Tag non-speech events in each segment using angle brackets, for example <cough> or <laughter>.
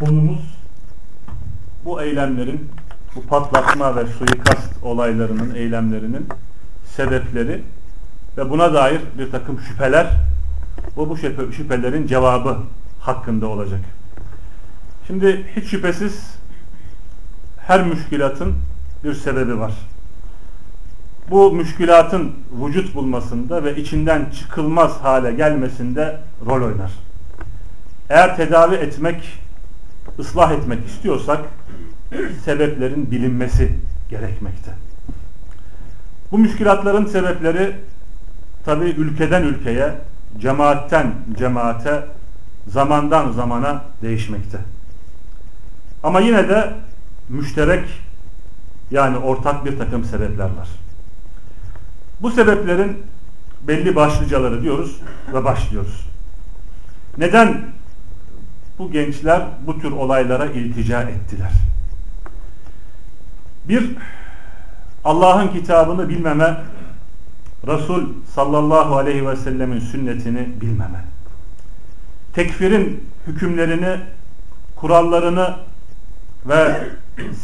konumuz bu eylemlerin, bu patlatma ve suikast olaylarının, eylemlerinin sebepleri ve buna dair bir takım şüpheler ve bu şüphe, şüphelerin cevabı hakkında olacak. Şimdi hiç şüphesiz her müşkilatın bir sebebi var. Bu müşkilatın vücut bulmasında ve içinden çıkılmaz hale gelmesinde rol oynar. Eğer tedavi etmek, ıslah etmek istiyorsak sebeplerin bilinmesi gerekmekte. Bu müşkilatların sebepleri tabi ülkeden ülkeye, cemaatten cemaate, zamandan zamana değişmekte. Ama yine de müşterek yani ortak bir takım sebepler var. Bu sebeplerin belli başlıcaları diyoruz ve başlıyoruz. Neden bu gençler bu tür olaylara iltica ettiler? Bir, Allah'ın kitabını bilmeme, Resul sallallahu aleyhi ve sellemin sünnetini bilmeme. Tekfirin hükümlerini, kurallarını ve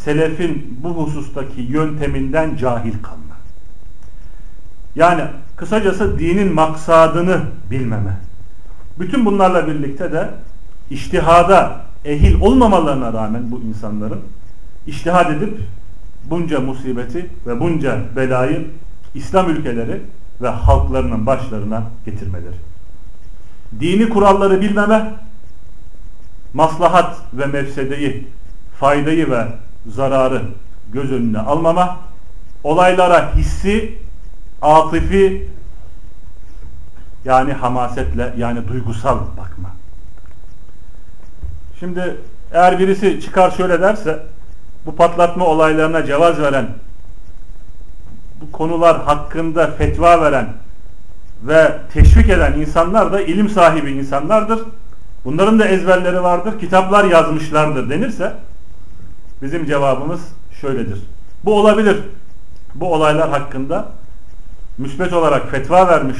selefin bu husustaki yönteminden cahil kalma. Yani kısacası dinin maksadını bilmeme. Bütün bunlarla birlikte de iştihada ehil olmamalarına rağmen bu insanların iştihad edip bunca musibeti ve bunca belayı İslam ülkeleri ve halklarının başlarına getirmeleri. Dini kuralları bilmeme, maslahat ve mefsedeyi, faydayı ve zararı göz önüne almama, olaylara hissi, atifi yani hamasetle yani duygusal bakma. Şimdi eğer birisi çıkar şöyle derse bu patlatma olaylarına cevaz veren bu konular hakkında fetva veren ve teşvik eden insanlar da ilim sahibi insanlardır. Bunların da ezberleri vardır, kitaplar yazmışlardır denirse bizim cevabımız şöyledir. Bu olabilir. Bu olaylar hakkında müsbet olarak fetva vermiş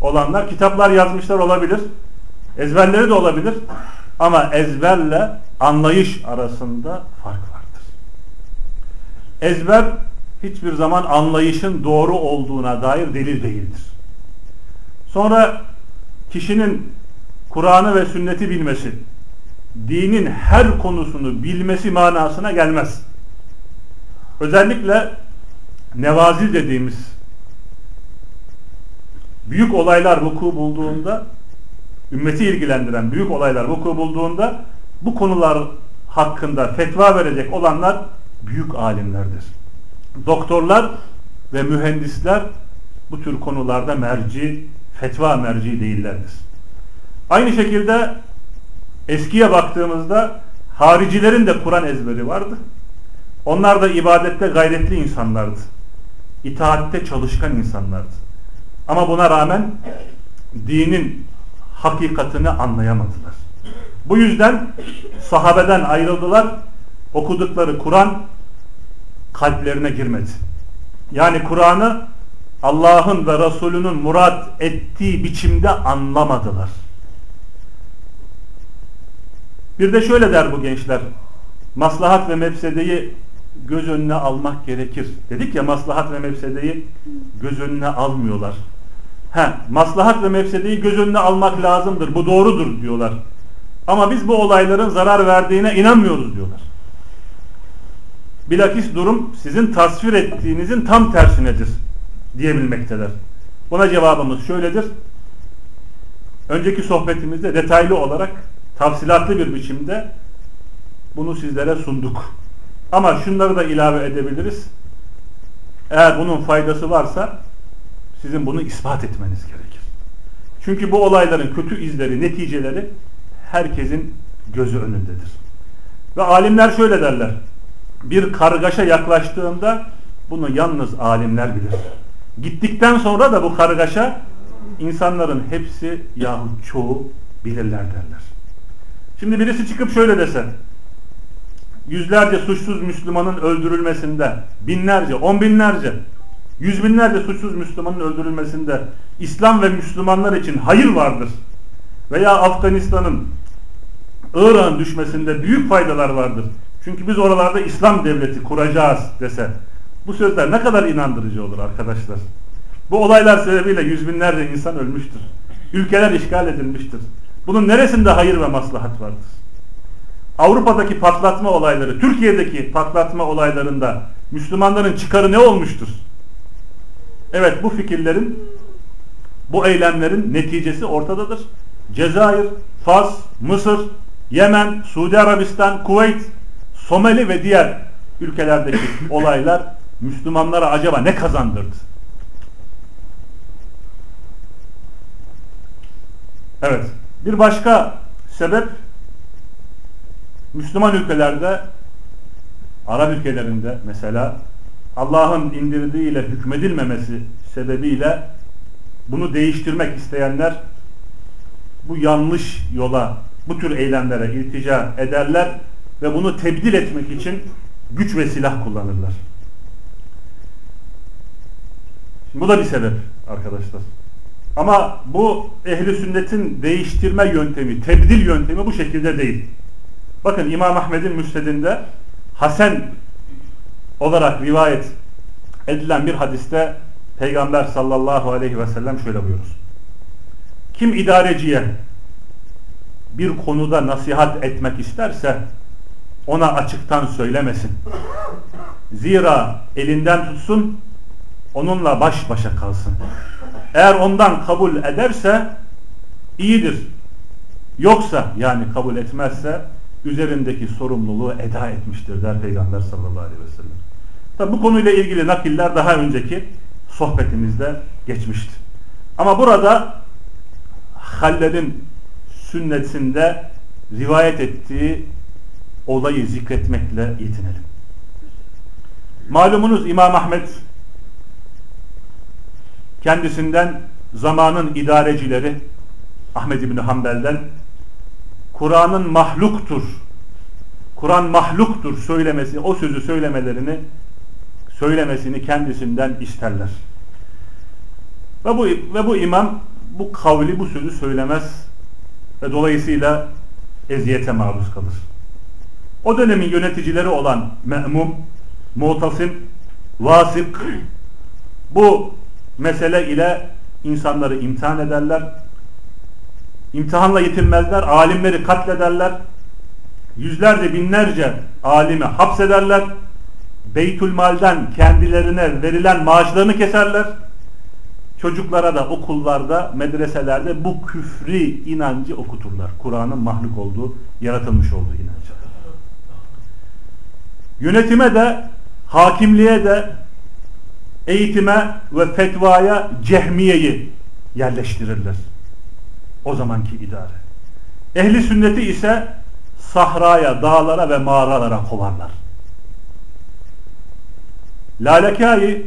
olanlar kitaplar yazmışlar olabilir. Ezberleri de olabilir. Ama ezberle anlayış arasında fark vardır. Ezber hiçbir zaman anlayışın doğru olduğuna dair delil değildir. Sonra kişinin Kur'an'ı ve sünneti bilmesi, dinin her konusunu bilmesi manasına gelmez. Özellikle nevazil dediğimiz büyük olaylar vuku bulduğunda ümmeti ilgilendiren büyük olaylar vuku bulduğunda bu konular hakkında fetva verecek olanlar büyük alimlerdir. Doktorlar ve mühendisler bu tür konularda merci, fetva merci değillerdir. Aynı şekilde eskiye baktığımızda haricilerin de Kur'an ezberi vardı. Onlar da ibadette gayretli insanlardı. İtaatte çalışkan insanlardı. Ama buna rağmen dinin hakikatini anlayamadılar. Bu yüzden sahabeden ayrıldılar. Okudukları Kur'an kalplerine girmedi. Yani Kur'an'ı Allah'ın ve Resulünün murat ettiği biçimde anlamadılar. Bir de şöyle der bu gençler. Maslahat ve mefsedeyi göz önüne almak gerekir. Dedik ya maslahat ve mefsedeyi göz önüne almıyorlar. He, maslahat ve mefsedeyi göz önüne almak lazımdır. Bu doğrudur diyorlar. Ama biz bu olayların zarar verdiğine inanmıyoruz diyorlar. Bilakis durum sizin tasvir ettiğinizin tam tersinedir diyebilmektedir. Buna cevabımız şöyledir. Önceki sohbetimizde detaylı olarak tafsilatlı bir biçimde bunu sizlere sunduk. Ama şunları da ilave edebiliriz. Eğer bunun faydası varsa sizin bunu ispat etmeniz gerekir. Çünkü bu olayların kötü izleri, neticeleri herkesin gözü önündedir. Ve alimler şöyle derler. Bir kargaşa yaklaştığında bunu yalnız alimler bilir. Gittikten sonra da bu kargaşa insanların hepsi yahut çoğu bilirler derler. Şimdi birisi çıkıp şöyle dese yüzlerce suçsuz Müslümanın öldürülmesinde binlerce, on binlerce yüz binlerce suçsuz Müslümanın öldürülmesinde İslam ve Müslümanlar için hayır vardır. Veya Afganistan'ın Irak'ın düşmesinde büyük faydalar vardır. Çünkü biz oralarda İslam devleti kuracağız dese bu sözler ne kadar inandırıcı olur arkadaşlar. Bu olaylar sebebiyle yüz binlerce insan ölmüştür. Ülkeler işgal edilmiştir. Bunun neresinde hayır ve maslahat vardır? Avrupa'daki patlatma olayları, Türkiye'deki patlatma olaylarında Müslümanların çıkarı ne olmuştur? Evet bu fikirlerin, bu eylemlerin neticesi ortadadır. Cezayir, Fas, Mısır, Yemen, Suudi Arabistan, Kuveyt, Somali ve diğer ülkelerdeki <laughs> olaylar Müslümanlara acaba ne kazandırdı? Evet. Bir başka sebep Müslüman ülkelerde Arap ülkelerinde mesela Allah'ın indirdiğiyle hükmedilmemesi sebebiyle bunu değiştirmek isteyenler bu yanlış yola, bu tür eylemlere iltica ederler ve bunu tebdil etmek için güç ve silah kullanırlar. Şimdi bu da bir sebep arkadaşlar. Ama bu ehli sünnetin değiştirme yöntemi, tebdil yöntemi bu şekilde değil. Bakın İmam Ahmed'in müsnedinde Hasan olarak rivayet edilen bir hadiste Peygamber sallallahu aleyhi ve sellem şöyle buyurur. Kim idareciye bir konuda nasihat etmek isterse ona açıktan söylemesin. Zira elinden tutsun onunla baş başa kalsın. Eğer ondan kabul ederse iyidir. Yoksa yani kabul etmezse üzerindeki sorumluluğu eda etmiştir der Peygamber sallallahu aleyhi ve sellem. Tabi bu konuyla ilgili nakiller daha önceki sohbetimizde geçmişti. Ama burada Halled'in sünnetinde rivayet ettiği olayı zikretmekle yetinelim. Malumunuz İmam Ahmet kendisinden zamanın idarecileri Ahmed İbni Hanbel'den Kur'an'ın mahluktur Kur'an mahluktur söylemesi, o sözü söylemelerini söylemesini kendisinden isterler. Ve bu ve bu imam bu kavli, bu sözü söylemez ve dolayısıyla eziyete maruz kalır. O dönemin yöneticileri olan Me'mum, Mu'tasim, Vasık <clears throat> bu mesele ile insanları imtihan ederler. İmtihanla yetinmezler, alimleri katlederler. Yüzlerce binlerce alimi hapsederler. Beytülmal'den kendilerine verilen maaşlarını keserler. Çocuklara da okullarda, medreselerde bu küfri inancı okuturlar. Kur'an'ın mahluk olduğu, yaratılmış olduğu inancı. Yönetime de, hakimliğe de, eğitime ve fetvaya cehmiyeyi yerleştirirler. O zamanki idare. Ehli sünneti ise sahraya, dağlara ve mağaralara kovarlar. Lalekai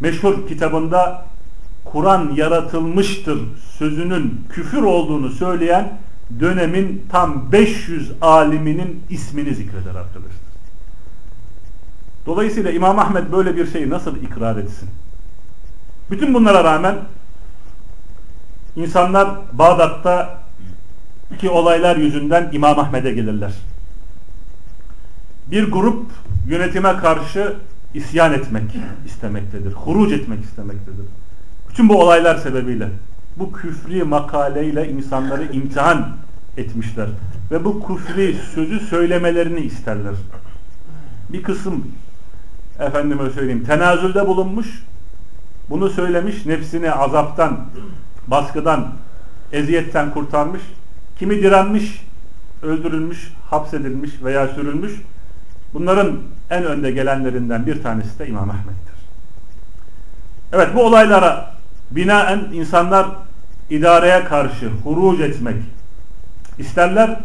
meşhur kitabında Kur'an yaratılmıştır sözünün küfür olduğunu söyleyen dönemin tam 500 aliminin ismini zikreder arkadaşlar. Dolayısıyla İmam Ahmet böyle bir şeyi nasıl ikrar etsin? Bütün bunlara rağmen insanlar Bağdat'ta iki olaylar yüzünden İmam Ahmet'e gelirler. Bir grup yönetime karşı isyan etmek istemektedir. Huruc etmek istemektedir. Bütün bu olaylar sebebiyle bu küfri makaleyle insanları imtihan etmişler. Ve bu küfri sözü söylemelerini isterler. Bir kısım efendime söyleyeyim tenazülde bulunmuş bunu söylemiş nefsini azaptan baskıdan eziyetten kurtarmış kimi direnmiş öldürülmüş hapsedilmiş veya sürülmüş bunların en önde gelenlerinden bir tanesi de İmam Ahmet'tir evet bu olaylara binaen insanlar idareye karşı huruc etmek isterler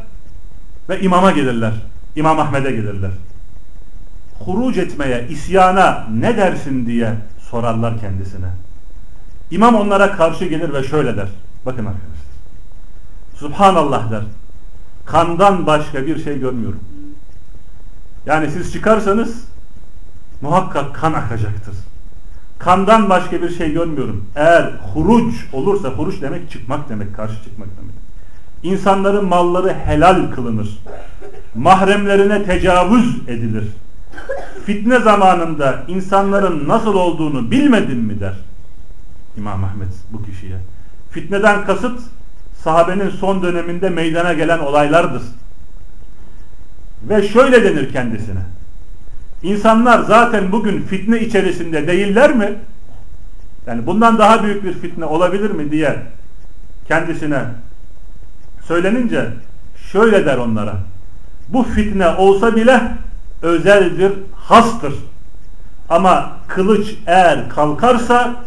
ve imama gelirler İmam Ahmet'e gelirler huruc etmeye, isyana ne dersin diye sorarlar kendisine. İmam onlara karşı gelir ve şöyle der. Bakın arkadaşlar. Subhanallah der. Kandan başka bir şey görmüyorum. Yani siz çıkarsanız muhakkak kan akacaktır. Kandan başka bir şey görmüyorum. Eğer huruc olursa, huruç demek çıkmak demek, karşı çıkmak demek. insanların malları helal kılınır. Mahremlerine tecavüz edilir. Fitne zamanında insanların nasıl olduğunu bilmedin mi der. İmam Ahmet bu kişiye. Fitneden kasıt sahabenin son döneminde meydana gelen olaylardır. Ve şöyle denir kendisine. İnsanlar zaten bugün fitne içerisinde değiller mi? Yani bundan daha büyük bir fitne olabilir mi diye kendisine söylenince şöyle der onlara. Bu fitne olsa bile özeldir, hastır. Ama kılıç eğer kalkarsa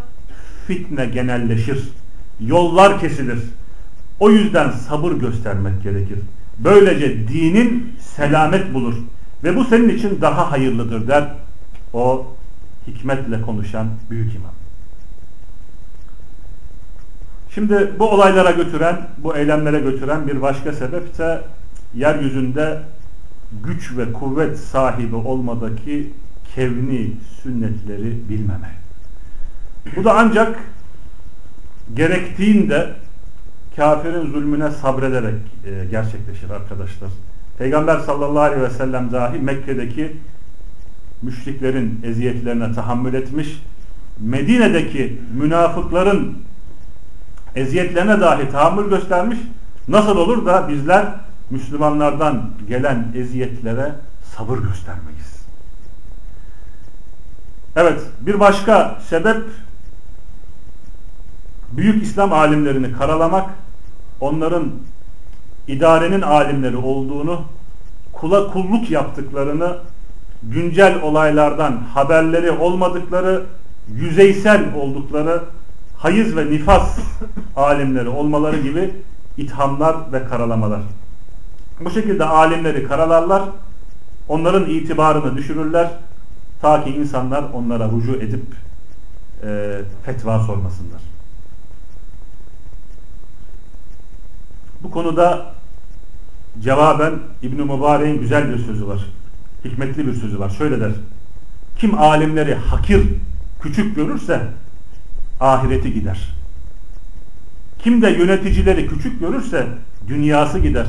fitne genelleşir. Yollar kesilir. O yüzden sabır göstermek gerekir. Böylece dinin selamet bulur. Ve bu senin için daha hayırlıdır der o hikmetle konuşan büyük imam. Şimdi bu olaylara götüren, bu eylemlere götüren bir başka sebep ise yeryüzünde güç ve kuvvet sahibi olmadaki kevni sünnetleri bilmeme. Bu da ancak gerektiğinde kafirin zulmüne sabrederek e, gerçekleşir arkadaşlar. Peygamber sallallahu aleyhi ve sellem dahi Mekke'deki müşriklerin eziyetlerine tahammül etmiş. Medine'deki münafıkların eziyetlerine dahi tahammül göstermiş. Nasıl olur da bizler Müslümanlardan gelen eziyetlere sabır göstermeyiz. Evet, bir başka sebep büyük İslam alimlerini karalamak, onların idarenin alimleri olduğunu, kula kulluk yaptıklarını, güncel olaylardan haberleri olmadıkları, yüzeysel oldukları, hayız ve nifas alimleri olmaları gibi ithamlar ve karalamalar. Bu şekilde alimleri karalarlar, onların itibarını düşürürler, ta ki insanlar onlara rücu edip e, fetva sormasınlar. Bu konuda cevaben İbn-i Mübarek'in güzel bir sözü var. Hikmetli bir sözü var. Şöyle der. Kim alimleri hakir, küçük görürse ahireti gider. Kim de yöneticileri küçük görürse dünyası gider.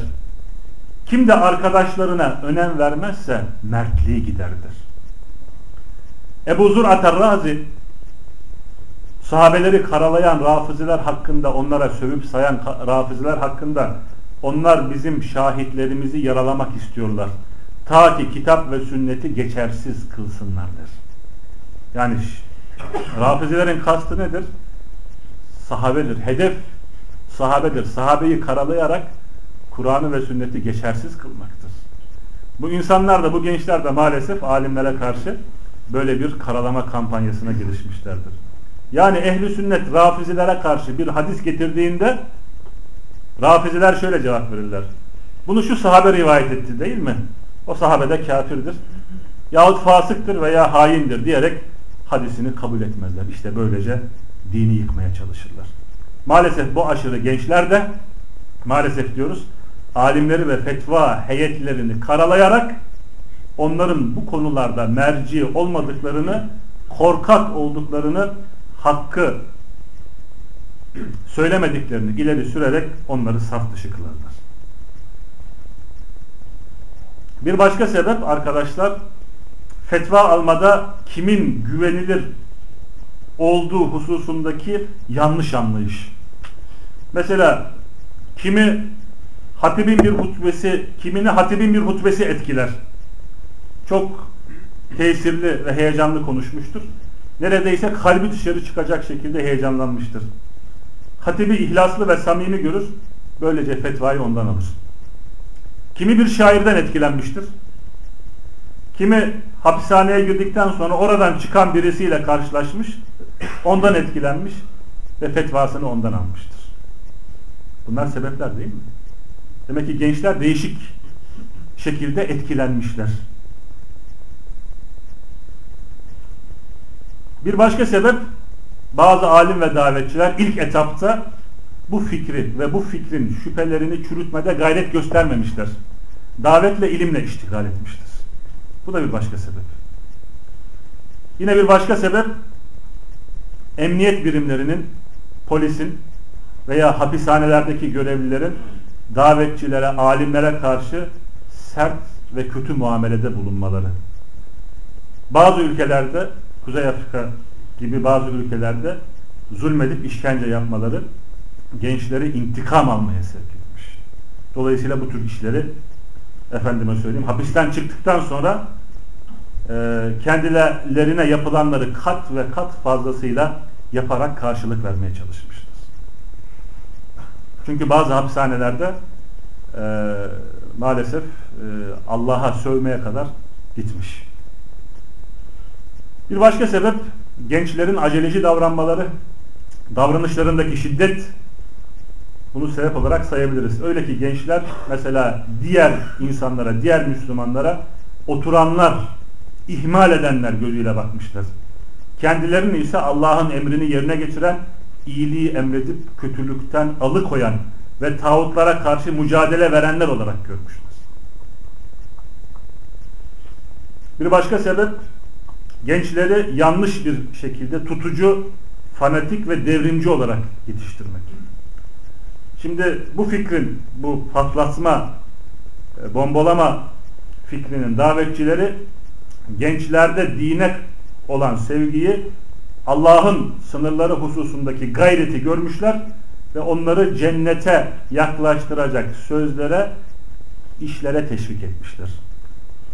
Kim de arkadaşlarına önem vermezse mertliği giderdir. Ebu Zur Atarrazi sahabeleri karalayan rafiziler hakkında onlara sövüp sayan rafiziler hakkında onlar bizim şahitlerimizi yaralamak istiyorlar. Ta ki kitap ve sünneti geçersiz kılsınlardır. Yani rafizilerin kastı nedir? Sahabedir. Hedef sahabedir. Sahabeyi karalayarak Kur'an'ı ve sünneti geçersiz kılmaktır. Bu insanlar da bu gençler de maalesef alimlere karşı böyle bir karalama kampanyasına girişmişlerdir. Yani ehli sünnet rafizilere karşı bir hadis getirdiğinde rafiziler şöyle cevap verirler. Bunu şu sahabe rivayet etti değil mi? O sahabe de kafirdir. Yahut fasıktır veya haindir diyerek hadisini kabul etmezler. İşte böylece dini yıkmaya çalışırlar. Maalesef bu aşırı gençler de maalesef diyoruz alimleri ve fetva heyetlerini karalayarak onların bu konularda merci olmadıklarını korkak olduklarını hakkı söylemediklerini ileri sürerek onları saf dışı kılarlar. Bir başka sebep arkadaşlar fetva almada kimin güvenilir olduğu hususundaki yanlış anlayış. Mesela kimi hatibin bir hutbesi, kimini hatibin bir hutbesi etkiler. Çok tesirli ve heyecanlı konuşmuştur neredeyse kalbi dışarı çıkacak şekilde heyecanlanmıştır. Hatibi ihlaslı ve samimi görür, böylece fetvayı ondan alır. Kimi bir şairden etkilenmiştir. Kimi hapishaneye girdikten sonra oradan çıkan birisiyle karşılaşmış, ondan etkilenmiş ve fetvasını ondan almıştır. Bunlar sebepler değil mi? Demek ki gençler değişik şekilde etkilenmişler. Bir başka sebep bazı alim ve davetçiler ilk etapta bu fikri ve bu fikrin şüphelerini çürütmede gayret göstermemişler. Davetle ilimle iştigal etmiştir. Bu da bir başka sebep. Yine bir başka sebep emniyet birimlerinin, polisin veya hapishanelerdeki görevlilerin davetçilere, alimlere karşı sert ve kötü muamelede bulunmaları. Bazı ülkelerde, Kuzey Afrika gibi bazı ülkelerde zulmedip işkence yapmaları gençleri intikam almaya sevk etmiş. Dolayısıyla bu tür işleri efendime söyleyeyim hapisten çıktıktan sonra e, kendilerine yapılanları kat ve kat fazlasıyla yaparak karşılık vermeye çalışmıştır. Çünkü bazı hapishanelerde e, maalesef e, Allah'a sövmeye kadar gitmiş. Bir başka sebep gençlerin aceleci davranmaları, davranışlarındaki şiddet bunu sebep olarak sayabiliriz. Öyle ki gençler mesela diğer insanlara, diğer Müslümanlara oturanlar, ihmal edenler gözüyle bakmışlar. Kendilerini ise Allah'ın emrini yerine getiren, iyiliği emredip kötülükten alıkoyan ve tağutlara karşı mücadele verenler olarak görmüşler. Bir başka sebep gençleri yanlış bir şekilde tutucu, fanatik ve devrimci olarak yetiştirmek. Şimdi bu fikrin, bu patlatma, e, bombalama fikrinin davetçileri gençlerde dine olan sevgiyi Allah'ın sınırları hususundaki gayreti görmüşler ve onları cennete yaklaştıracak sözlere, işlere teşvik etmişler.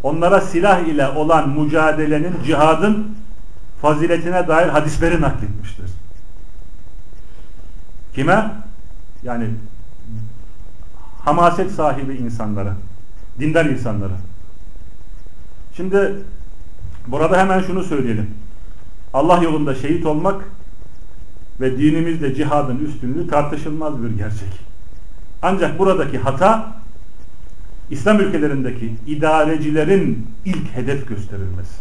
Onlara silah ile olan mücadelenin, cihadın faziletine dair hadisleri nakletmiştir. Kime? Yani hamaset sahibi insanlara, dindar insanlara. Şimdi burada hemen şunu söyleyelim. Allah yolunda şehit olmak ve dinimizde cihadın üstünlüğü tartışılmaz bir gerçek. Ancak buradaki hata İslam ülkelerindeki idarecilerin ilk hedef gösterilmesi.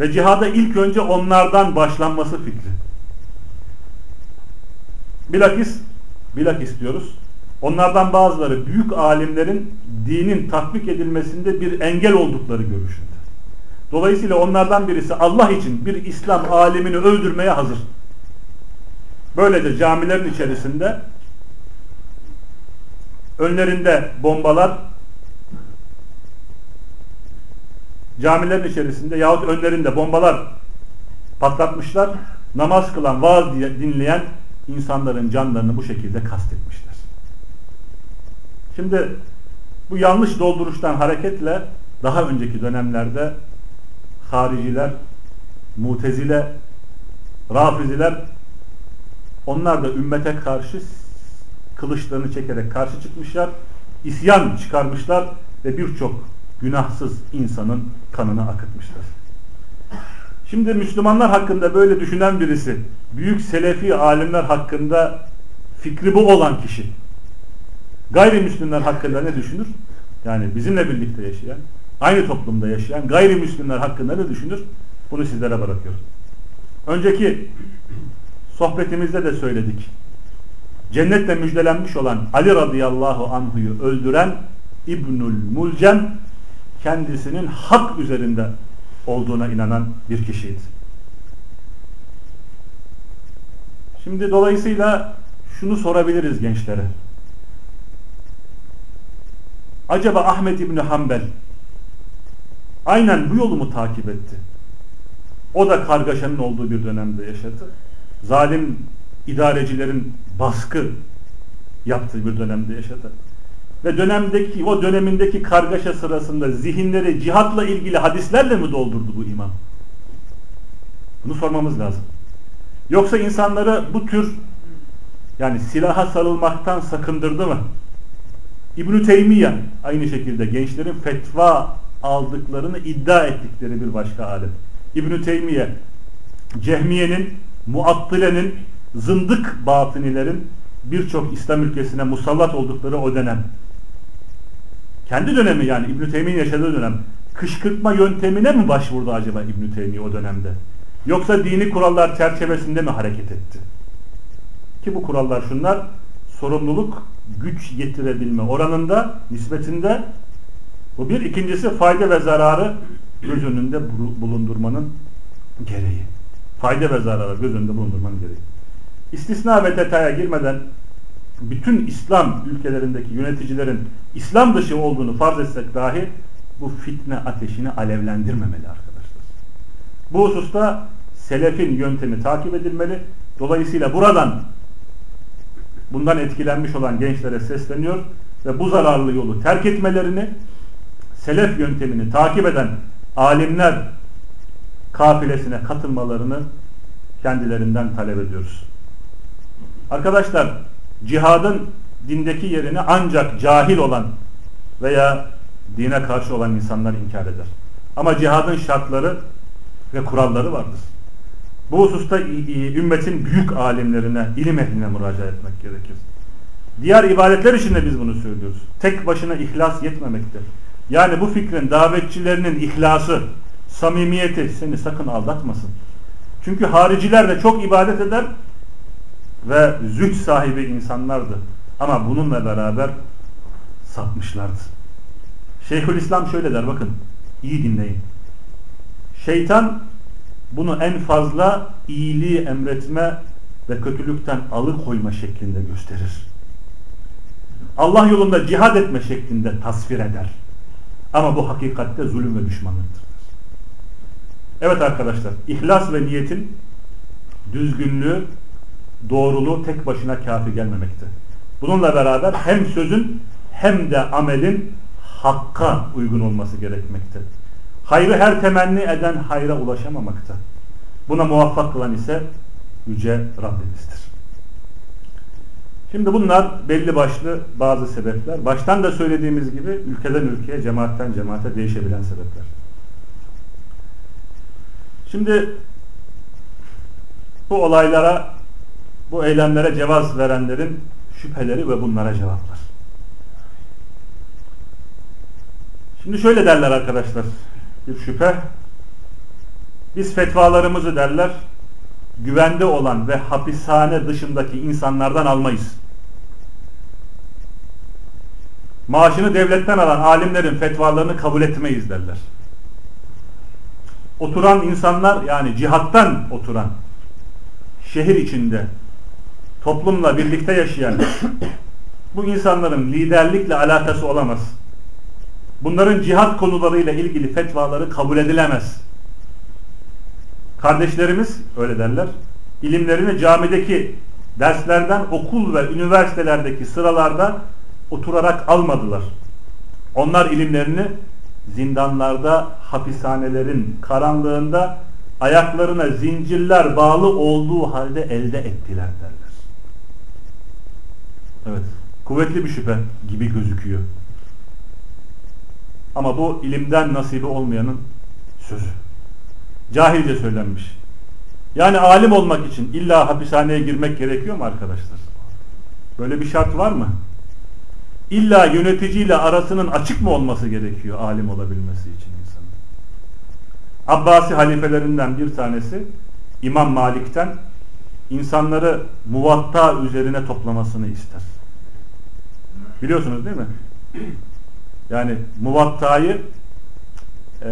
Ve cihada ilk önce onlardan başlanması fikri. Bilakis, bilakis diyoruz. Onlardan bazıları büyük alimlerin dinin tatbik edilmesinde bir engel oldukları görüşünde. Dolayısıyla onlardan birisi Allah için bir İslam alimini öldürmeye hazır. Böylece camilerin içerisinde önlerinde bombalar camilerin içerisinde yahut önlerinde bombalar patlatmışlar. Namaz kılan, vaaz dinleyen insanların canlarını bu şekilde kastetmişler. Şimdi bu yanlış dolduruştan hareketle daha önceki dönemlerde hariciler, mutezile, rafiziler onlar da ümmete karşı kılıçlarını çekerek karşı çıkmışlar, isyan çıkarmışlar ve birçok günahsız insanın kanını akıtmışlar. Şimdi Müslümanlar hakkında böyle düşünen birisi, büyük selefi alimler hakkında fikri bu olan kişi, gayrimüslimler hakkında ne düşünür? Yani bizimle birlikte yaşayan, aynı toplumda yaşayan gayrimüslimler hakkında ne düşünür? Bunu sizlere bırakıyorum. Önceki sohbetimizde de söyledik. Cennetle müjdelenmiş olan Ali radıyallahu anhu'yu öldüren İbnül Mulcem kendisinin hak üzerinde olduğuna inanan bir kişiydi. Şimdi dolayısıyla şunu sorabiliriz gençlere. Acaba Ahmet İbni Hanbel aynen bu yolu mu takip etti? O da kargaşanın olduğu bir dönemde yaşadı. Zalim idarecilerin baskı yaptığı bir dönemde yaşadı. Ve dönemdeki o dönemindeki kargaşa sırasında zihinleri cihatla ilgili hadislerle mi doldurdu bu imam? Bunu sormamız lazım. Yoksa insanları bu tür yani silaha sarılmaktan sakındırdı mı? İbn-i Teymiye aynı şekilde gençlerin fetva aldıklarını iddia ettikleri bir başka alim. İbn-i Teymiye Cehmiye'nin, Muattile'nin, zındık batınilerin birçok İslam ülkesine musallat oldukları o dönem. Kendi dönemi yani İbn-i Teymiye'nin yaşadığı dönem. Kışkırtma yöntemine mi başvurdu acaba İbn-i Teymiye o dönemde? Yoksa dini kurallar çerçevesinde mi hareket etti? Ki bu kurallar şunlar, sorumluluk güç getirebilme oranında, nispetinde bu bir. ikincisi fayda ve zararı göz önünde bulundurmanın gereği. Fayda ve zararı göz önünde bulundurmanın gereği. İstisna ve detaya girmeden bütün İslam ülkelerindeki yöneticilerin İslam dışı olduğunu farz etsek dahi bu fitne ateşini alevlendirmemeli arkadaşlar. Bu hususta selefin yöntemi takip edilmeli. Dolayısıyla buradan bundan etkilenmiş olan gençlere sesleniyor ve bu zararlı yolu terk etmelerini selef yöntemini takip eden alimler kafilesine katılmalarını kendilerinden talep ediyoruz. Arkadaşlar cihadın dindeki yerini ancak cahil olan veya dine karşı olan insanlar inkar eder. Ama cihadın şartları ve kuralları vardır. Bu hususta ümmetin büyük alimlerine, ilim ehline müracaat etmek gerekir. Diğer ibadetler için de biz bunu söylüyoruz. Tek başına ihlas yetmemekte. Yani bu fikrin davetçilerinin ihlası, samimiyeti seni sakın aldatmasın. Çünkü hariciler de çok ibadet eder ve züht sahibi insanlardı. Ama bununla beraber sapmışlardı. Şeyhülislam şöyle der bakın iyi dinleyin. Şeytan bunu en fazla iyiliği emretme ve kötülükten alıkoyma şeklinde gösterir. Allah yolunda cihad etme şeklinde tasvir eder. Ama bu hakikatte zulüm ve düşmanlıktır. Evet arkadaşlar, ihlas ve niyetin düzgünlüğü, doğruluğu tek başına kafi gelmemekte. Bununla beraber hem sözün hem de amelin hakka uygun olması gerekmekte. Hayrı her temenni eden hayra ulaşamamakta. Buna muvaffak kılan ise Yüce Rabbimizdir. Şimdi bunlar belli başlı bazı sebepler. Baştan da söylediğimiz gibi ülkeden ülkeye, cemaatten cemaate değişebilen sebepler. Şimdi bu olaylara, bu eylemlere cevaz verenlerin şüpheleri ve bunlara cevaplar. Şimdi şöyle derler arkadaşlar. Bir şüphe. Biz fetvalarımızı derler güvende olan ve hapishane dışındaki insanlardan almayız. Maaşını devletten alan alimlerin fetvalarını kabul etmeyiz derler. Oturan insanlar yani cihattan oturan şehir içinde toplumla birlikte yaşayan bu insanların liderlikle alakası olamaz. Bunların cihat konularıyla ilgili fetvaları kabul edilemez. Kardeşlerimiz öyle derler. İlimlerini camideki derslerden okul ve üniversitelerdeki sıralarda oturarak almadılar. Onlar ilimlerini zindanlarda, hapishanelerin karanlığında ayaklarına zincirler bağlı olduğu halde elde ettiler derler. Evet, kuvvetli bir şüphe gibi gözüküyor. Ama bu ilimden nasibi olmayanın sözü. Cahilce söylenmiş. Yani alim olmak için illa hapishaneye girmek gerekiyor mu arkadaşlar? Böyle bir şart var mı? İlla yöneticiyle arasının açık mı olması gerekiyor alim olabilmesi için insanın? Abbasi halifelerinden bir tanesi İmam Malik'ten insanları muvatta üzerine toplamasını ister. Biliyorsunuz değil mi? Yani muvattayı e,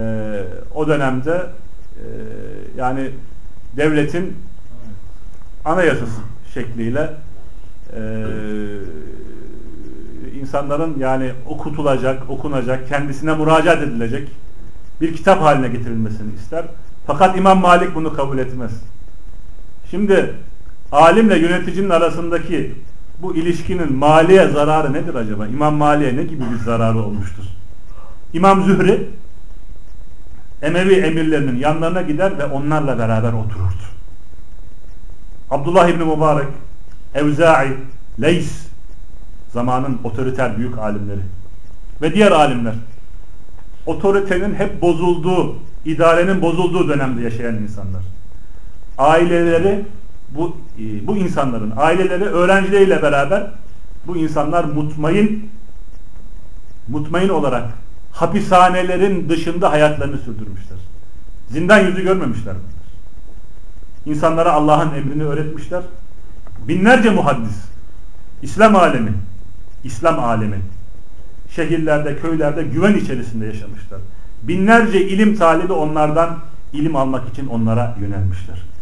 o dönemde e, yani devletin anayasası şekliyle e, insanların yani okutulacak, okunacak, kendisine müracaat edilecek bir kitap haline getirilmesini ister. Fakat İmam Malik bunu kabul etmez. Şimdi alimle yöneticinin arasındaki bu ilişkinin maliye zararı nedir acaba? İmam Mali'ye ne gibi bir zararı olmuştur? İmam Zühri Emevi emirlerinin yanlarına gider ve onlarla beraber otururdu. Abdullah İbni Mübarek, Evza'i, Leys zamanın otoriter büyük alimleri ve diğer alimler otoritenin hep bozulduğu, idarenin bozulduğu dönemde yaşayan insanlar. Aileleri bu e, bu insanların aileleri öğrencileriyle beraber bu insanlar mutmain mutmain olarak hapishanelerin dışında hayatlarını sürdürmüşler. Zindan yüzü görmemişler bunlar. İnsanlara Allah'ın emrini öğretmişler. Binlerce muhaddis, İslam alemi, İslam alemi, şehirlerde, köylerde güven içerisinde yaşamışlar. Binlerce ilim talibi onlardan ilim almak için onlara yönelmişler.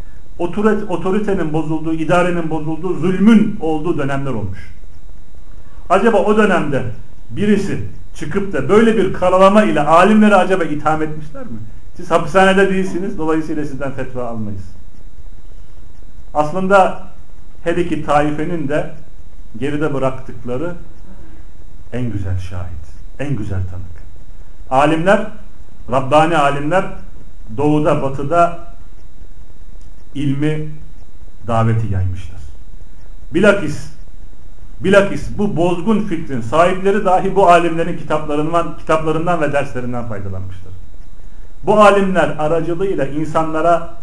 Otoritenin bozulduğu, idarenin bozulduğu, zulmün olduğu dönemler olmuş. Acaba o dönemde birisi çıkıp da böyle bir karalama ile alimleri acaba itham etmişler mi? Siz hapishanede değilsiniz. Dolayısıyla sizden fetva almayız. Aslında her iki taifenin de geride bıraktıkları en güzel şahit, en güzel tanık. Alimler, Rabbani alimler doğuda, batıda ilmi daveti yaymışlar. Bilakis bilakis bu bozgun fikrin sahipleri dahi bu alimlerin kitaplarından, kitaplarından ve derslerinden faydalanmışlar. Bu alimler aracılığıyla insanlara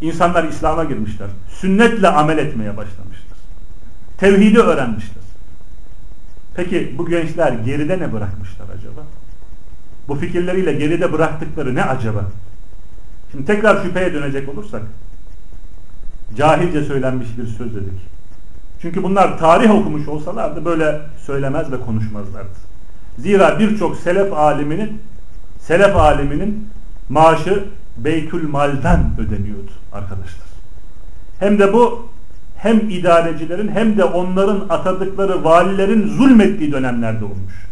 insanlar İslam'a girmişler. Sünnetle amel etmeye başlamışlar. Tevhidi öğrenmişler. Peki bu gençler geride ne bırakmışlar acaba? Bu fikirleriyle geride bıraktıkları ne acaba? Şimdi tekrar şüpheye dönecek olursak cahilce söylenmiş bir söz dedik. Çünkü bunlar tarih okumuş olsalardı böyle söylemez ve konuşmazlardı. Zira birçok selef aliminin selef aliminin maaşı Beytül Mal'den ödeniyordu arkadaşlar. Hem de bu hem idarecilerin hem de onların atadıkları valilerin zulmettiği dönemlerde olmuş.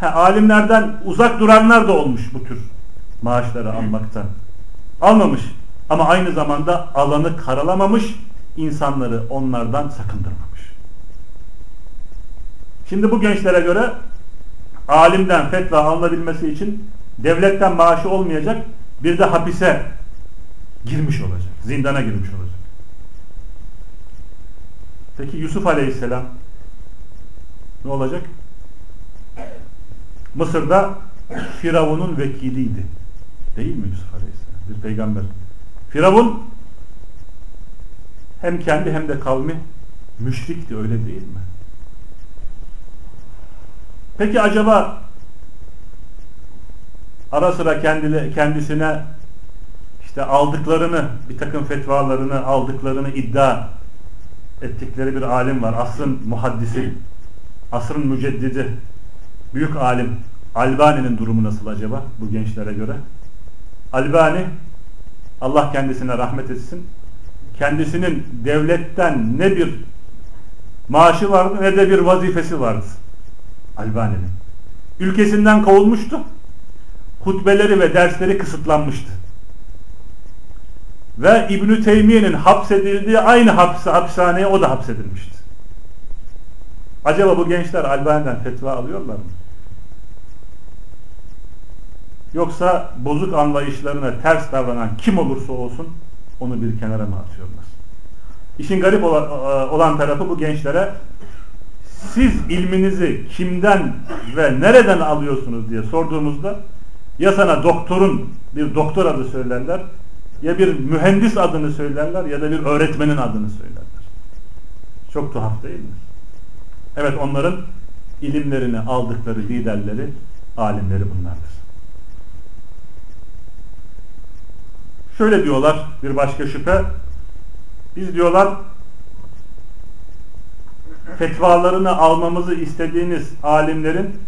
Ha, alimlerden uzak duranlar da olmuş bu tür maaşları almaktan. Almamış ama aynı zamanda alanı karalamamış, insanları onlardan sakındırmamış. Şimdi bu gençlere göre alimden fetva alınabilmesi için devletten maaşı olmayacak, bir de hapise girmiş olacak, zindana girmiş olacak. Peki Yusuf Aleyhisselam ne olacak? Mısır'da Firavun'un vekiliydi. Değil mi Yusuf Aleyhisselam? Bir peygamber. Firavun hem kendi hem de kavmi müşrikti öyle değil mi? Peki acaba ara sıra kendine, kendisine işte aldıklarını, bir takım fetvalarını aldıklarını iddia ettikleri bir alim var. Asrın muhaddisi, asrın müceddidi, büyük alim Albani'nin durumu nasıl acaba bu gençlere göre? Albani Allah kendisine rahmet etsin. Kendisinin devletten ne bir maaşı vardı ne de bir vazifesi vardı. Albani'nin. Ülkesinden kovulmuştu. Hutbeleri ve dersleri kısıtlanmıştı. Ve İbn-i Teymiye'nin hapsedildiği aynı hapse, hapishaneye o da hapsedilmişti. Acaba bu gençler Albani'den fetva alıyorlar mı? Yoksa bozuk anlayışlarına ters davranan kim olursa olsun onu bir kenara mı atıyorlar? İşin garip olan tarafı bu gençlere siz ilminizi kimden ve nereden alıyorsunuz diye sorduğumuzda ya sana doktorun bir doktor adı söylerler ya bir mühendis adını söylerler ya da bir öğretmenin adını söylerler. Çok tuhaf değil mi? Evet onların ilimlerini aldıkları liderleri, alimleri bunlardır. Şöyle diyorlar bir başka şüphe. Biz diyorlar fetvalarını almamızı istediğiniz alimlerin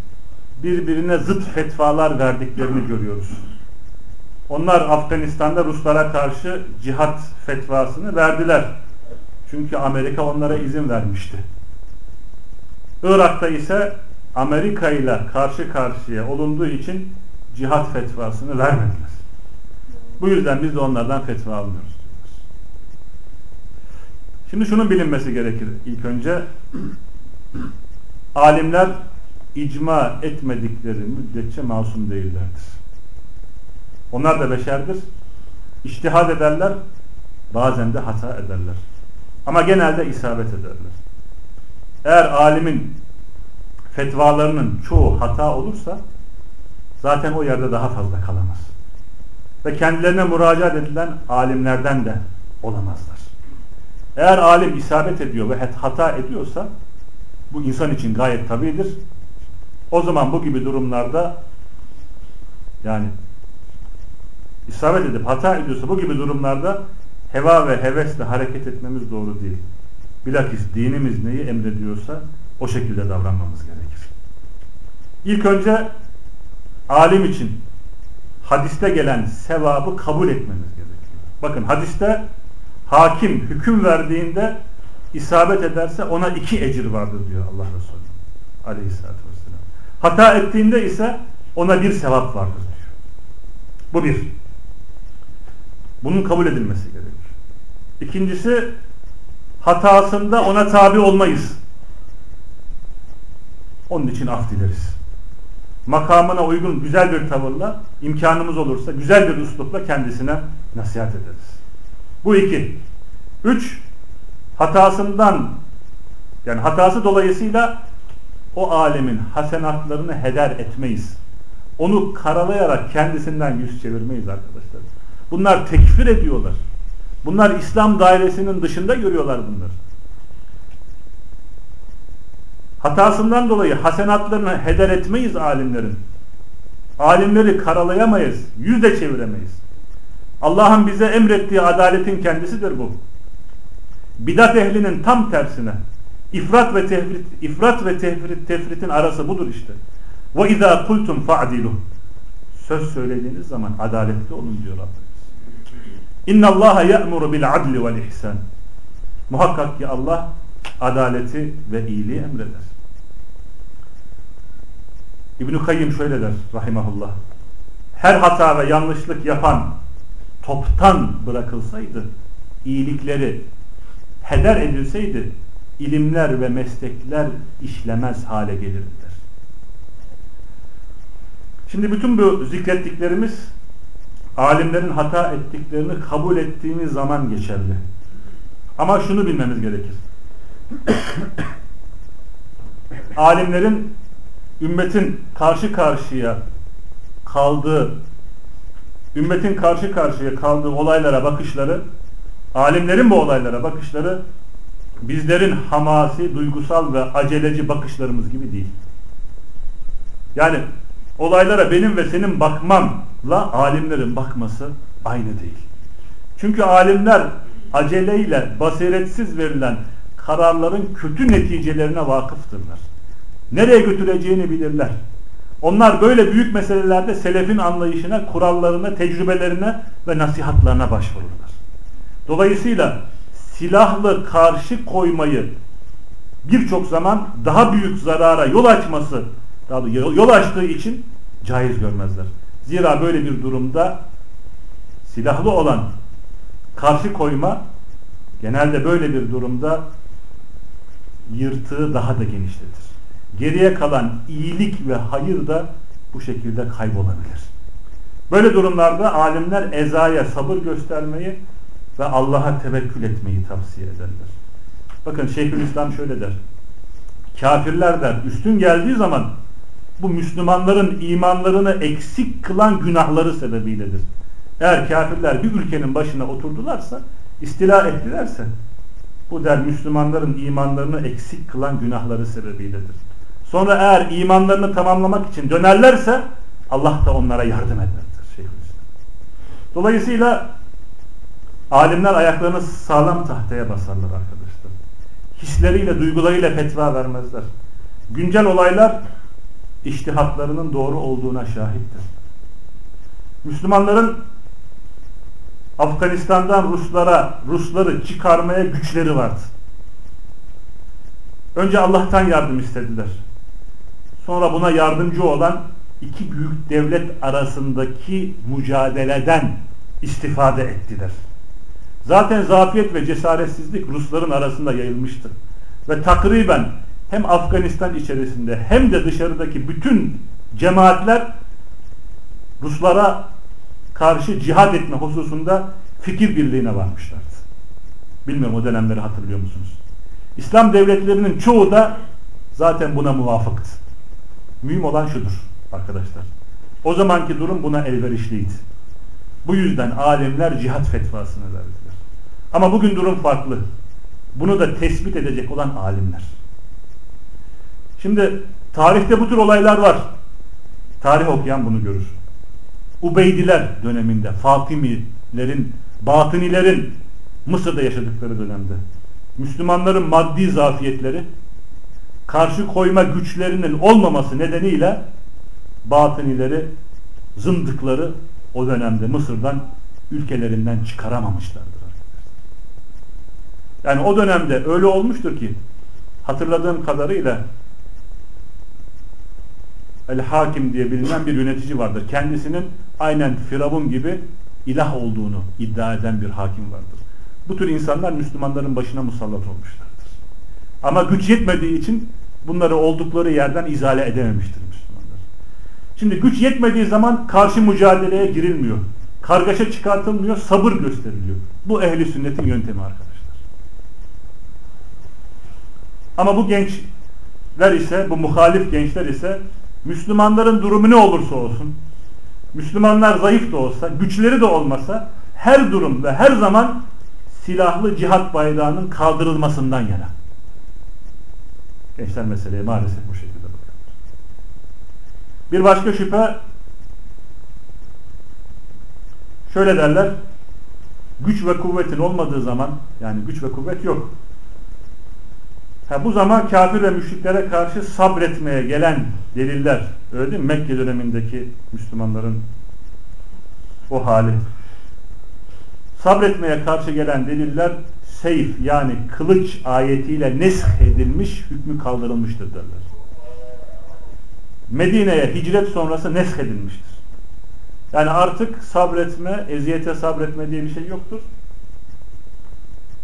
birbirine zıt fetvalar verdiklerini görüyoruz. Onlar Afganistan'da Ruslara karşı cihat fetvasını verdiler. Çünkü Amerika onlara izin vermişti. Irak'ta ise Amerika ile karşı karşıya olunduğu için cihat fetvasını vermediler. Bu yüzden biz de onlardan fetva almıyoruz. Şimdi şunun bilinmesi gerekir ilk önce. <clears throat> Alimler icma etmedikleri müddetçe masum değillerdir. Onlar da beşerdir. İçtihad ederler. Bazen de hata ederler. Ama genelde isabet ederler. Eğer alimin fetvalarının çoğu hata olursa zaten o yerde daha fazla kalamaz. Ve kendilerine müracaat edilen alimlerden de olamazlar. Eğer alim isabet ediyor ve hata ediyorsa bu insan için gayet tabidir. O zaman bu gibi durumlarda yani isabet edip hata ediyorsa bu gibi durumlarda heva ve hevesle hareket etmemiz doğru değil. Bilakis dinimiz neyi emrediyorsa o şekilde davranmamız gerekir. İlk önce alim için hadiste gelen sevabı kabul etmemiz gerekiyor. Bakın hadiste hakim hüküm verdiğinde isabet ederse ona iki ecir vardır diyor Allah Resulü aleyhissalatü vesselam. Hata ettiğinde ise ona bir sevap vardır diyor. Bu bir. Bunun kabul edilmesi gerekir. İkincisi hatasında ona tabi olmayız. Onun için af dileriz. Makamına uygun güzel bir tavırla, imkanımız olursa güzel bir üslupla kendisine nasihat ederiz. Bu iki. Üç, hatasından yani hatası dolayısıyla o alemin hasenatlarını heder etmeyiz. Onu karalayarak kendisinden yüz çevirmeyiz arkadaşlar. Bunlar tekfir ediyorlar. Bunlar İslam dairesinin dışında görüyorlar bunları. Hatasından dolayı hasenatlarını heder etmeyiz alimlerin. Alimleri karalayamayız, yüz de çeviremeyiz. Allah'ın bize emrettiği adaletin kendisidir bu. Bidat ehlinin tam tersine ifrat ve tefrit, ifrat ve tefrit, tefritin arası budur işte. Ve izâ kultum fa'dilu. Söz söylediğiniz zaman adaletli olun diyor Rabbimiz. İnna Allaha ya'muru bil adli vel ihsan. Muhakkak ki Allah adaleti ve iyiliği emreder. İbn-i Kayyım şöyle der rahimahullah. Her hata ve yanlışlık yapan toptan bırakılsaydı, iyilikleri heder edilseydi, ilimler ve meslekler işlemez hale gelirler. Şimdi bütün bu zikrettiklerimiz alimlerin hata ettiklerini kabul ettiğimiz zaman geçerli. Ama şunu bilmemiz gerekir. <coughs> alimlerin ümmetin karşı karşıya kaldığı ümmetin karşı karşıya kaldığı olaylara bakışları alimlerin bu olaylara bakışları bizlerin hamasi, duygusal ve aceleci bakışlarımız gibi değil. Yani olaylara benim ve senin bakmamla alimlerin bakması aynı değil. Çünkü alimler aceleyle basiretsiz verilen kararların kötü neticelerine vakıftırlar. Nereye götüreceğini bilirler. Onlar böyle büyük meselelerde selefin anlayışına, kurallarına, tecrübelerine ve nasihatlarına başvururlar. Dolayısıyla silahlı karşı koymayı birçok zaman daha büyük zarara yol açması, daha yol açtığı için caiz görmezler. Zira böyle bir durumda silahlı olan karşı koyma genelde böyle bir durumda yırtığı daha da genişletir. Geriye kalan iyilik ve hayır da bu şekilde kaybolabilir. Böyle durumlarda alimler ezaya sabır göstermeyi ve Allah'a tevekkül etmeyi tavsiye ederler. Bakın Şeyhülislam şöyle der. Kafirler der üstün geldiği zaman bu Müslümanların imanlarını eksik kılan günahları sebebiyledir. Eğer kafirler bir ülkenin başına oturdularsa, istila ettilerse bu der Müslümanların imanlarını eksik kılan günahları sebebiyledir. Sonra eğer imanlarını tamamlamak için dönerlerse Allah da onlara yardım. Şeyhülislam. Dolayısıyla alimler ayaklarını sağlam tahtaya basarlar arkadaşlar. Hisleriyle, duygularıyla fetva vermezler. Güncel olaylar iştihatlarının doğru olduğuna şahittir. Müslümanların Afganistan'dan Ruslara, Rusları çıkarmaya güçleri vardı. Önce Allah'tan yardım istediler. Sonra buna yardımcı olan iki büyük devlet arasındaki mücadeleden istifade ettiler. Zaten zafiyet ve cesaretsizlik Rusların arasında yayılmıştı. Ve takriben hem Afganistan içerisinde hem de dışarıdaki bütün cemaatler Ruslara karşı cihad etme hususunda fikir birliğine varmışlardı. Bilmiyorum o dönemleri hatırlıyor musunuz? İslam devletlerinin çoğu da zaten buna muvafıktı. Mühim olan şudur arkadaşlar. O zamanki durum buna elverişliydi. Bu yüzden alimler cihat fetvasını verdiler. Ama bugün durum farklı. Bunu da tespit edecek olan alimler. Şimdi tarihte bu tür olaylar var. Tarih okuyan bunu görür. Ubeydiler döneminde Fatimilerin, Batınilerin Mısır'da yaşadıkları dönemde Müslümanların maddi zafiyetleri karşı koyma güçlerinin olmaması nedeniyle batınileri, zındıkları o dönemde Mısır'dan ülkelerinden çıkaramamışlardır. Yani o dönemde öyle olmuştur ki hatırladığım kadarıyla El Hakim diye bilinen bir yönetici vardır. Kendisinin aynen Firavun gibi ilah olduğunu iddia eden bir hakim vardır. Bu tür insanlar Müslümanların başına musallat olmuşlardır. Ama güç yetmediği için bunları oldukları yerden izale edememiştir Müslümanlar. Şimdi güç yetmediği zaman karşı mücadeleye girilmiyor. Kargaşa çıkartılmıyor, sabır gösteriliyor. Bu ehli sünnetin yöntemi arkadaşlar. Ama bu gençler ise, bu muhalif gençler ise Müslümanların durumu ne olursa olsun, Müslümanlar zayıf da olsa, güçleri de olmasa her durum ve her zaman silahlı cihat bayrağının kaldırılmasından yana. Gençler meseleye maalesef bu şekilde bakıyorlar. Bir başka şüphe şöyle derler güç ve kuvvetin olmadığı zaman yani güç ve kuvvet yok. Ha, bu zaman kafir ve müşriklere karşı sabretmeye gelen deliller öyle değil mi? Mekke dönemindeki Müslümanların o hali. Sabretmeye karşı gelen deliller seyf yani kılıç ayetiyle nesh edilmiş hükmü kaldırılmıştır derler. Medine'ye hicret sonrası nesh edilmiştir. Yani artık sabretme, eziyete sabretme diye bir şey yoktur.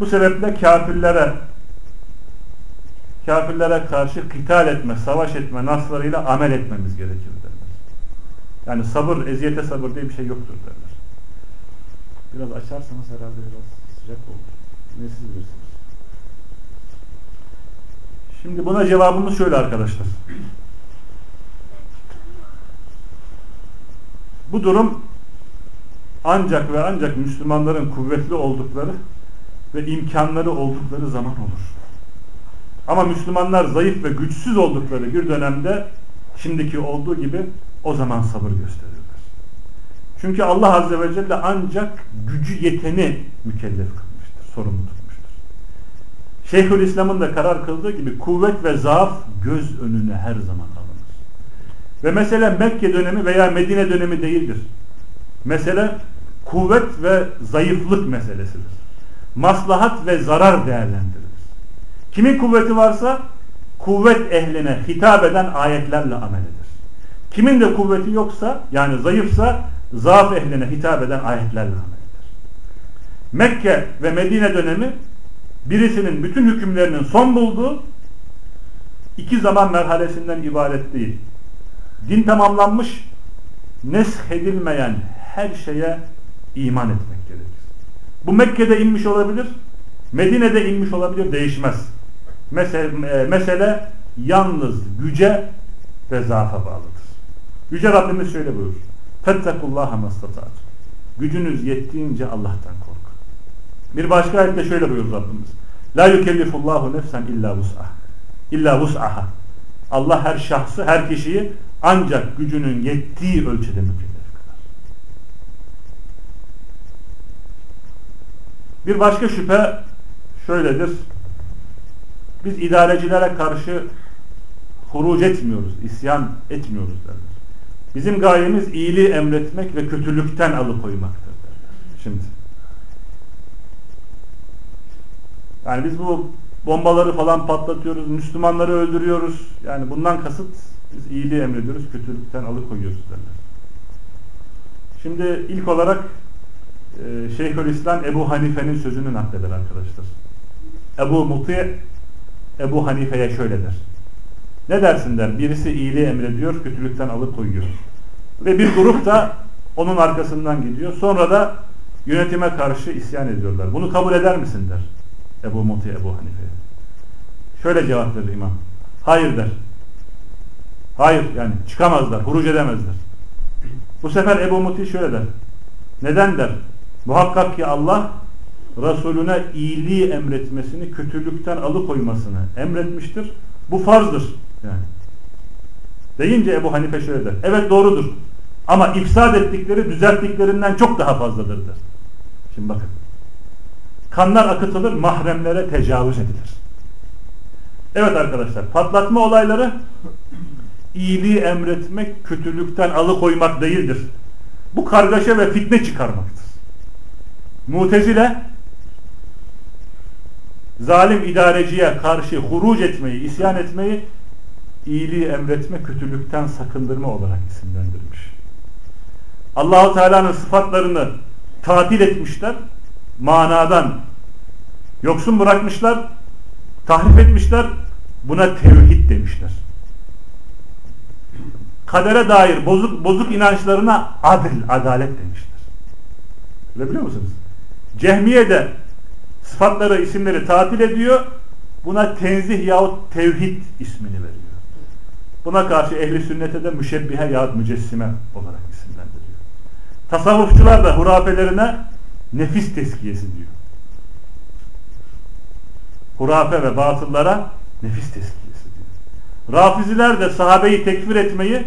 Bu sebeple kafirlere kafirlere karşı kıtal etme, savaş etme naslarıyla amel etmemiz gerekir derler. Yani sabır, eziyete sabır diye bir şey yoktur derler. Biraz açarsanız herhalde biraz sıcak olur. Ne siz bilirsiniz. Şimdi buna cevabımız şöyle arkadaşlar. Bu durum ancak ve ancak Müslümanların kuvvetli oldukları ve imkanları oldukları zaman olur. Ama Müslümanlar zayıf ve güçsüz oldukları bir dönemde şimdiki olduğu gibi o zaman sabır gösterirler. Çünkü Allah Azze ve Celle ancak gücü yeteni mükellef kılmıştır, sorumlu tutmuştur. Şeyhülislam'ın da karar kıldığı gibi kuvvet ve zaaf göz önüne her zaman alınır. Ve mesele Mekke dönemi veya Medine dönemi değildir. Mesele kuvvet ve zayıflık meselesidir. Maslahat ve zarar değerlendirilir. Kimin kuvveti varsa kuvvet ehline hitap eden ayetlerle amel eder. Kimin de kuvveti yoksa yani zayıfsa zaaf ehline hitap eden ayetlerle amel eder. Mekke ve Medine dönemi birisinin bütün hükümlerinin son bulduğu iki zaman merhalesinden ibaret değil. Din tamamlanmış, nesh edilmeyen her şeye iman etmek gerekir. Bu Mekke'de inmiş olabilir, Medine'de inmiş olabilir, değişmez. Mesele, mesele yalnız güce ve zaafa bağlıdır. Yüce Rabbimiz şöyle buyurur. Fettekullaha mastata'at. Gücünüz yettiğince Allah'tan korkun. Bir başka ayette şöyle buyurur Rabbimiz. La yukellifullahu nefsen illa vus'ah. İlla vus'aha. Allah her şahsı, her kişiyi ancak gücünün yettiği ölçüde mükellef kılar. Bir başka şüphe şöyledir. Biz idarecilere karşı huruc etmiyoruz, isyan etmiyoruz derler. Bizim gayemiz iyiliği emretmek ve kötülükten alıkoymaktır derler. Şimdi. Yani biz bu bombaları falan patlatıyoruz, Müslümanları öldürüyoruz. Yani bundan kasıt biz iyiliği emrediyoruz, kötülükten alıkoyuyoruz derler. Şimdi ilk olarak e, Şeyhülislam Ebu Hanife'nin sözünü nakleder arkadaşlar. Ebu Muti Ebu Hanife'ye şöyle der. Ne dersin der. Birisi iyiliği emrediyor, kötülükten alıkoyuyor. Ve bir grup da onun arkasından gidiyor. Sonra da yönetime karşı isyan ediyorlar. Bunu kabul eder misin der. Ebu Muti Ebu Hanife'ye. Şöyle cevap verir imam. Hayır der. Hayır yani çıkamazlar, huruc edemezler. Bu sefer Ebu Muti şöyle der. Neden der? Muhakkak ki Allah Resulüne iyiliği emretmesini, kötülükten alıkoymasını emretmiştir. Bu farzdır. Yani. Deyince Ebu Hanife şöyle der. Evet doğrudur. Ama ifsad ettikleri düzelttiklerinden çok daha fazladır der. Şimdi bakın. Kanlar akıtılır, mahremlere tecavüz edilir. Evet arkadaşlar, patlatma olayları iyiliği emretmek, kötülükten alıkoymak değildir. Bu kargaşa ve fitne çıkarmaktır. Mutezile zalim idareciye karşı huruc etmeyi, isyan etmeyi iyiliği emretme, kötülükten sakındırma olarak isimlendirmiş. Allahu Teala'nın sıfatlarını tatil etmişler. Manadan yoksun bırakmışlar. Tahrif etmişler. Buna tevhid demişler. Kadere dair bozuk bozuk inançlarına adil, adalet demişler. Öyle biliyor musunuz? Cehmiye de sıfatları, isimleri tatil ediyor. Buna tenzih yahut tevhid ismini veriyor. Buna karşı ehli sünnete de müşebbihe yahut mücessime olarak isimlendiriyor. Tasavvufçular da hurafelerine nefis teskiyesi diyor. Hurafe ve batıllara nefis teskiyesi diyor. Rafiziler de sahabeyi tekfir etmeyi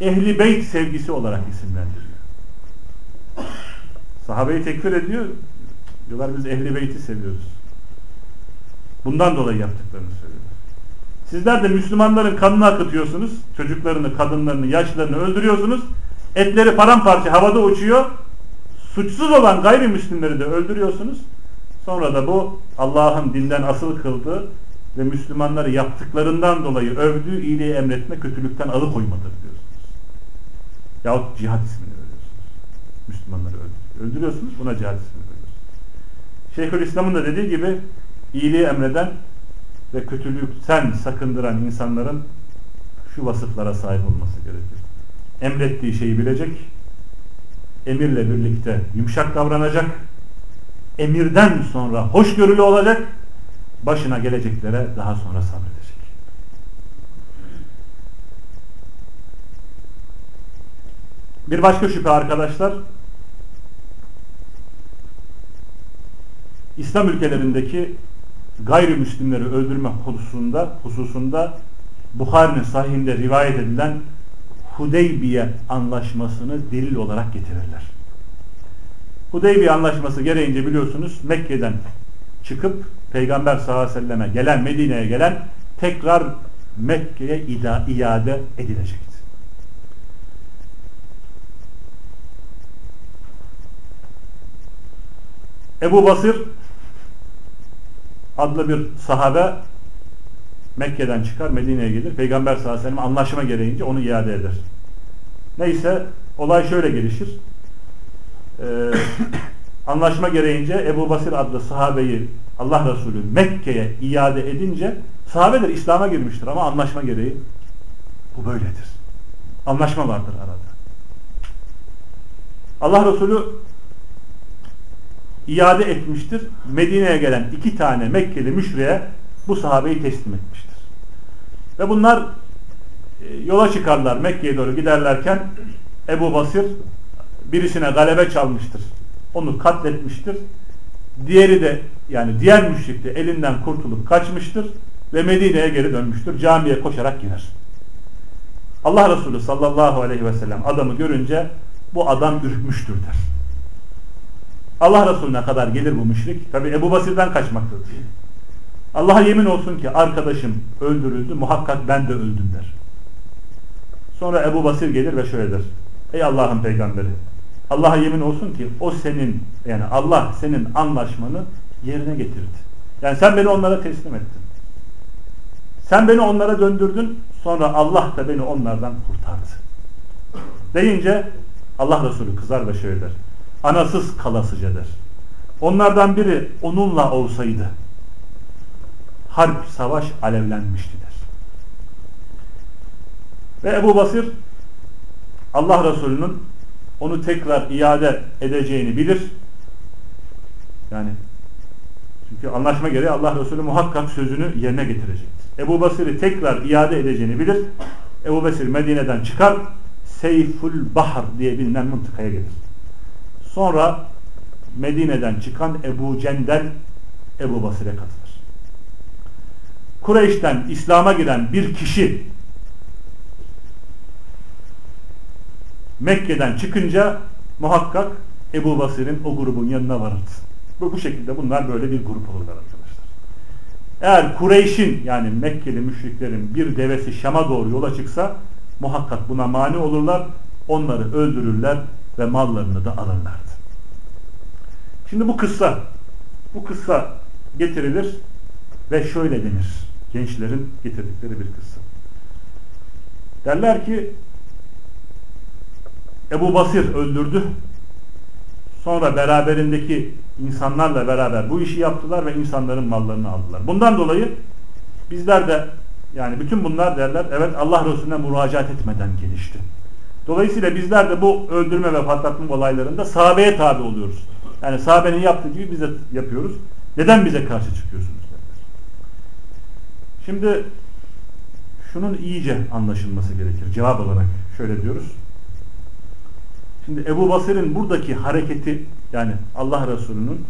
ehli beyt sevgisi olarak isimlendiriyor. Sahabeyi tekfir ediyor. Diyorlar biz ehli beyti seviyoruz. Bundan dolayı yaptıklarını söylüyorlar. Sizler de Müslümanların kanını akıtıyorsunuz. Çocuklarını, kadınlarını, yaşlarını öldürüyorsunuz. Etleri paramparça havada uçuyor. Suçsuz olan gayrimüslimleri de öldürüyorsunuz. Sonra da bu Allah'ın dinden asıl kıldığı ve Müslümanları yaptıklarından dolayı övdüğü iyiliği emretme, kötülükten alıkoymadır diyorsunuz. Yahut cihat ismini veriyorsunuz. Müslümanları öldürüyorsunuz. Buna cihat ismini veriyorsunuz. Şeyhülislam'ın da dediği gibi iyiliği emreden ve kötülükten sakındıran insanların şu vasıflara sahip olması gerekir. Emrettiği şeyi bilecek, emirle birlikte yumuşak davranacak, emirden sonra hoşgörülü olacak, başına geleceklere daha sonra sabredecek. Bir başka şüphe arkadaşlar, İslam ülkelerindeki gayrimüslimleri öldürme hususunda, hususunda Bukhari'nin sahihinde rivayet edilen Hudeybiye anlaşmasını delil olarak getirirler. Hudeybiye anlaşması gereğince biliyorsunuz Mekke'den çıkıp Peygamber sallallahu aleyhi ve selleme gelen Medine'ye gelen tekrar Mekke'ye iade edilecekti. Ebu Basır adlı bir sahabe Mekke'den çıkar Medine'ye gelir. Peygamber sallallahu aleyhi ve sellem anlaşma gereğince onu iade eder. Neyse olay şöyle gelişir. Ee, anlaşma gereğince Ebu Basir adlı sahabeyi Allah Resulü Mekke'ye iade edince sahabeler İslam'a girmiştir ama anlaşma gereği bu böyledir. Anlaşma vardır arada. Allah Resulü iade etmiştir. Medine'ye gelen iki tane Mekkeli müşriye bu sahabeyi teslim etmiştir. Ve bunlar e, yola çıkarlar Mekke'ye doğru giderlerken Ebu Basir birisine galebe çalmıştır. Onu katletmiştir. Diğeri de yani diğer müşrik de elinden kurtulup kaçmıştır ve Medine'ye geri dönmüştür. Camiye koşarak girer. Allah Resulü sallallahu aleyhi ve sellem adamı görünce bu adam ürkmüştür der. Allah Resulüne kadar gelir bu müşrik. Tabi Ebu Basir'den kaçmaktadır. Allah'a yemin olsun ki arkadaşım öldürüldü muhakkak ben de öldüm der. Sonra Ebu Basir gelir ve şöyle der. Ey Allah'ın peygamberi Allah'a yemin olsun ki o senin yani Allah senin anlaşmanı yerine getirdi. Yani sen beni onlara teslim ettin. Sen beni onlara döndürdün sonra Allah da beni onlardan kurtardı. Deyince Allah Resulü kızar ve şöyle der. Anasız kalasıca der. Onlardan biri onunla olsaydı harp, savaş alevlenmişti der. Ve Ebu Basir Allah Resulü'nün onu tekrar iade edeceğini bilir. Yani çünkü anlaşma gereği Allah Resulü muhakkak sözünü yerine getirecektir. Ebu Basir'i tekrar iade edeceğini bilir. Ebu Basir Medine'den çıkar. Seyful Bahar diye bilinen mıntıkaya gelir. Sonra Medine'den çıkan Ebu Cendel Ebu Basir'e katılır. Kureyş'ten İslam'a giren bir kişi Mekke'den çıkınca muhakkak Ebu Basir'in o grubun yanına varır. Bu, bu şekilde bunlar böyle bir grup olurlar arkadaşlar. Eğer Kureyş'in yani Mekkeli müşriklerin bir devesi Şam'a doğru yola çıksa muhakkak buna mani olurlar. Onları öldürürler ve mallarını da alırlardı. Şimdi bu kıssa bu kıssa getirilir Ve şöyle denir. Gençlerin getirdikleri bir kısım. Derler ki Ebu Basir öldürdü. Sonra beraberindeki insanlarla beraber bu işi yaptılar ve insanların mallarını aldılar. Bundan dolayı bizler de yani bütün bunlar derler evet Allah Resulüne müracaat etmeden gelişti. Dolayısıyla bizler de bu öldürme ve patlatma olaylarında sahabeye tabi oluyoruz. Yani sahabenin yaptığı gibi biz de yapıyoruz. Neden bize karşı çıkıyorsunuz? Derler. Şimdi şunun iyice anlaşılması gerekir. Cevap olarak şöyle diyoruz. Şimdi Ebu Basir'in buradaki hareketi yani Allah Resulü'nün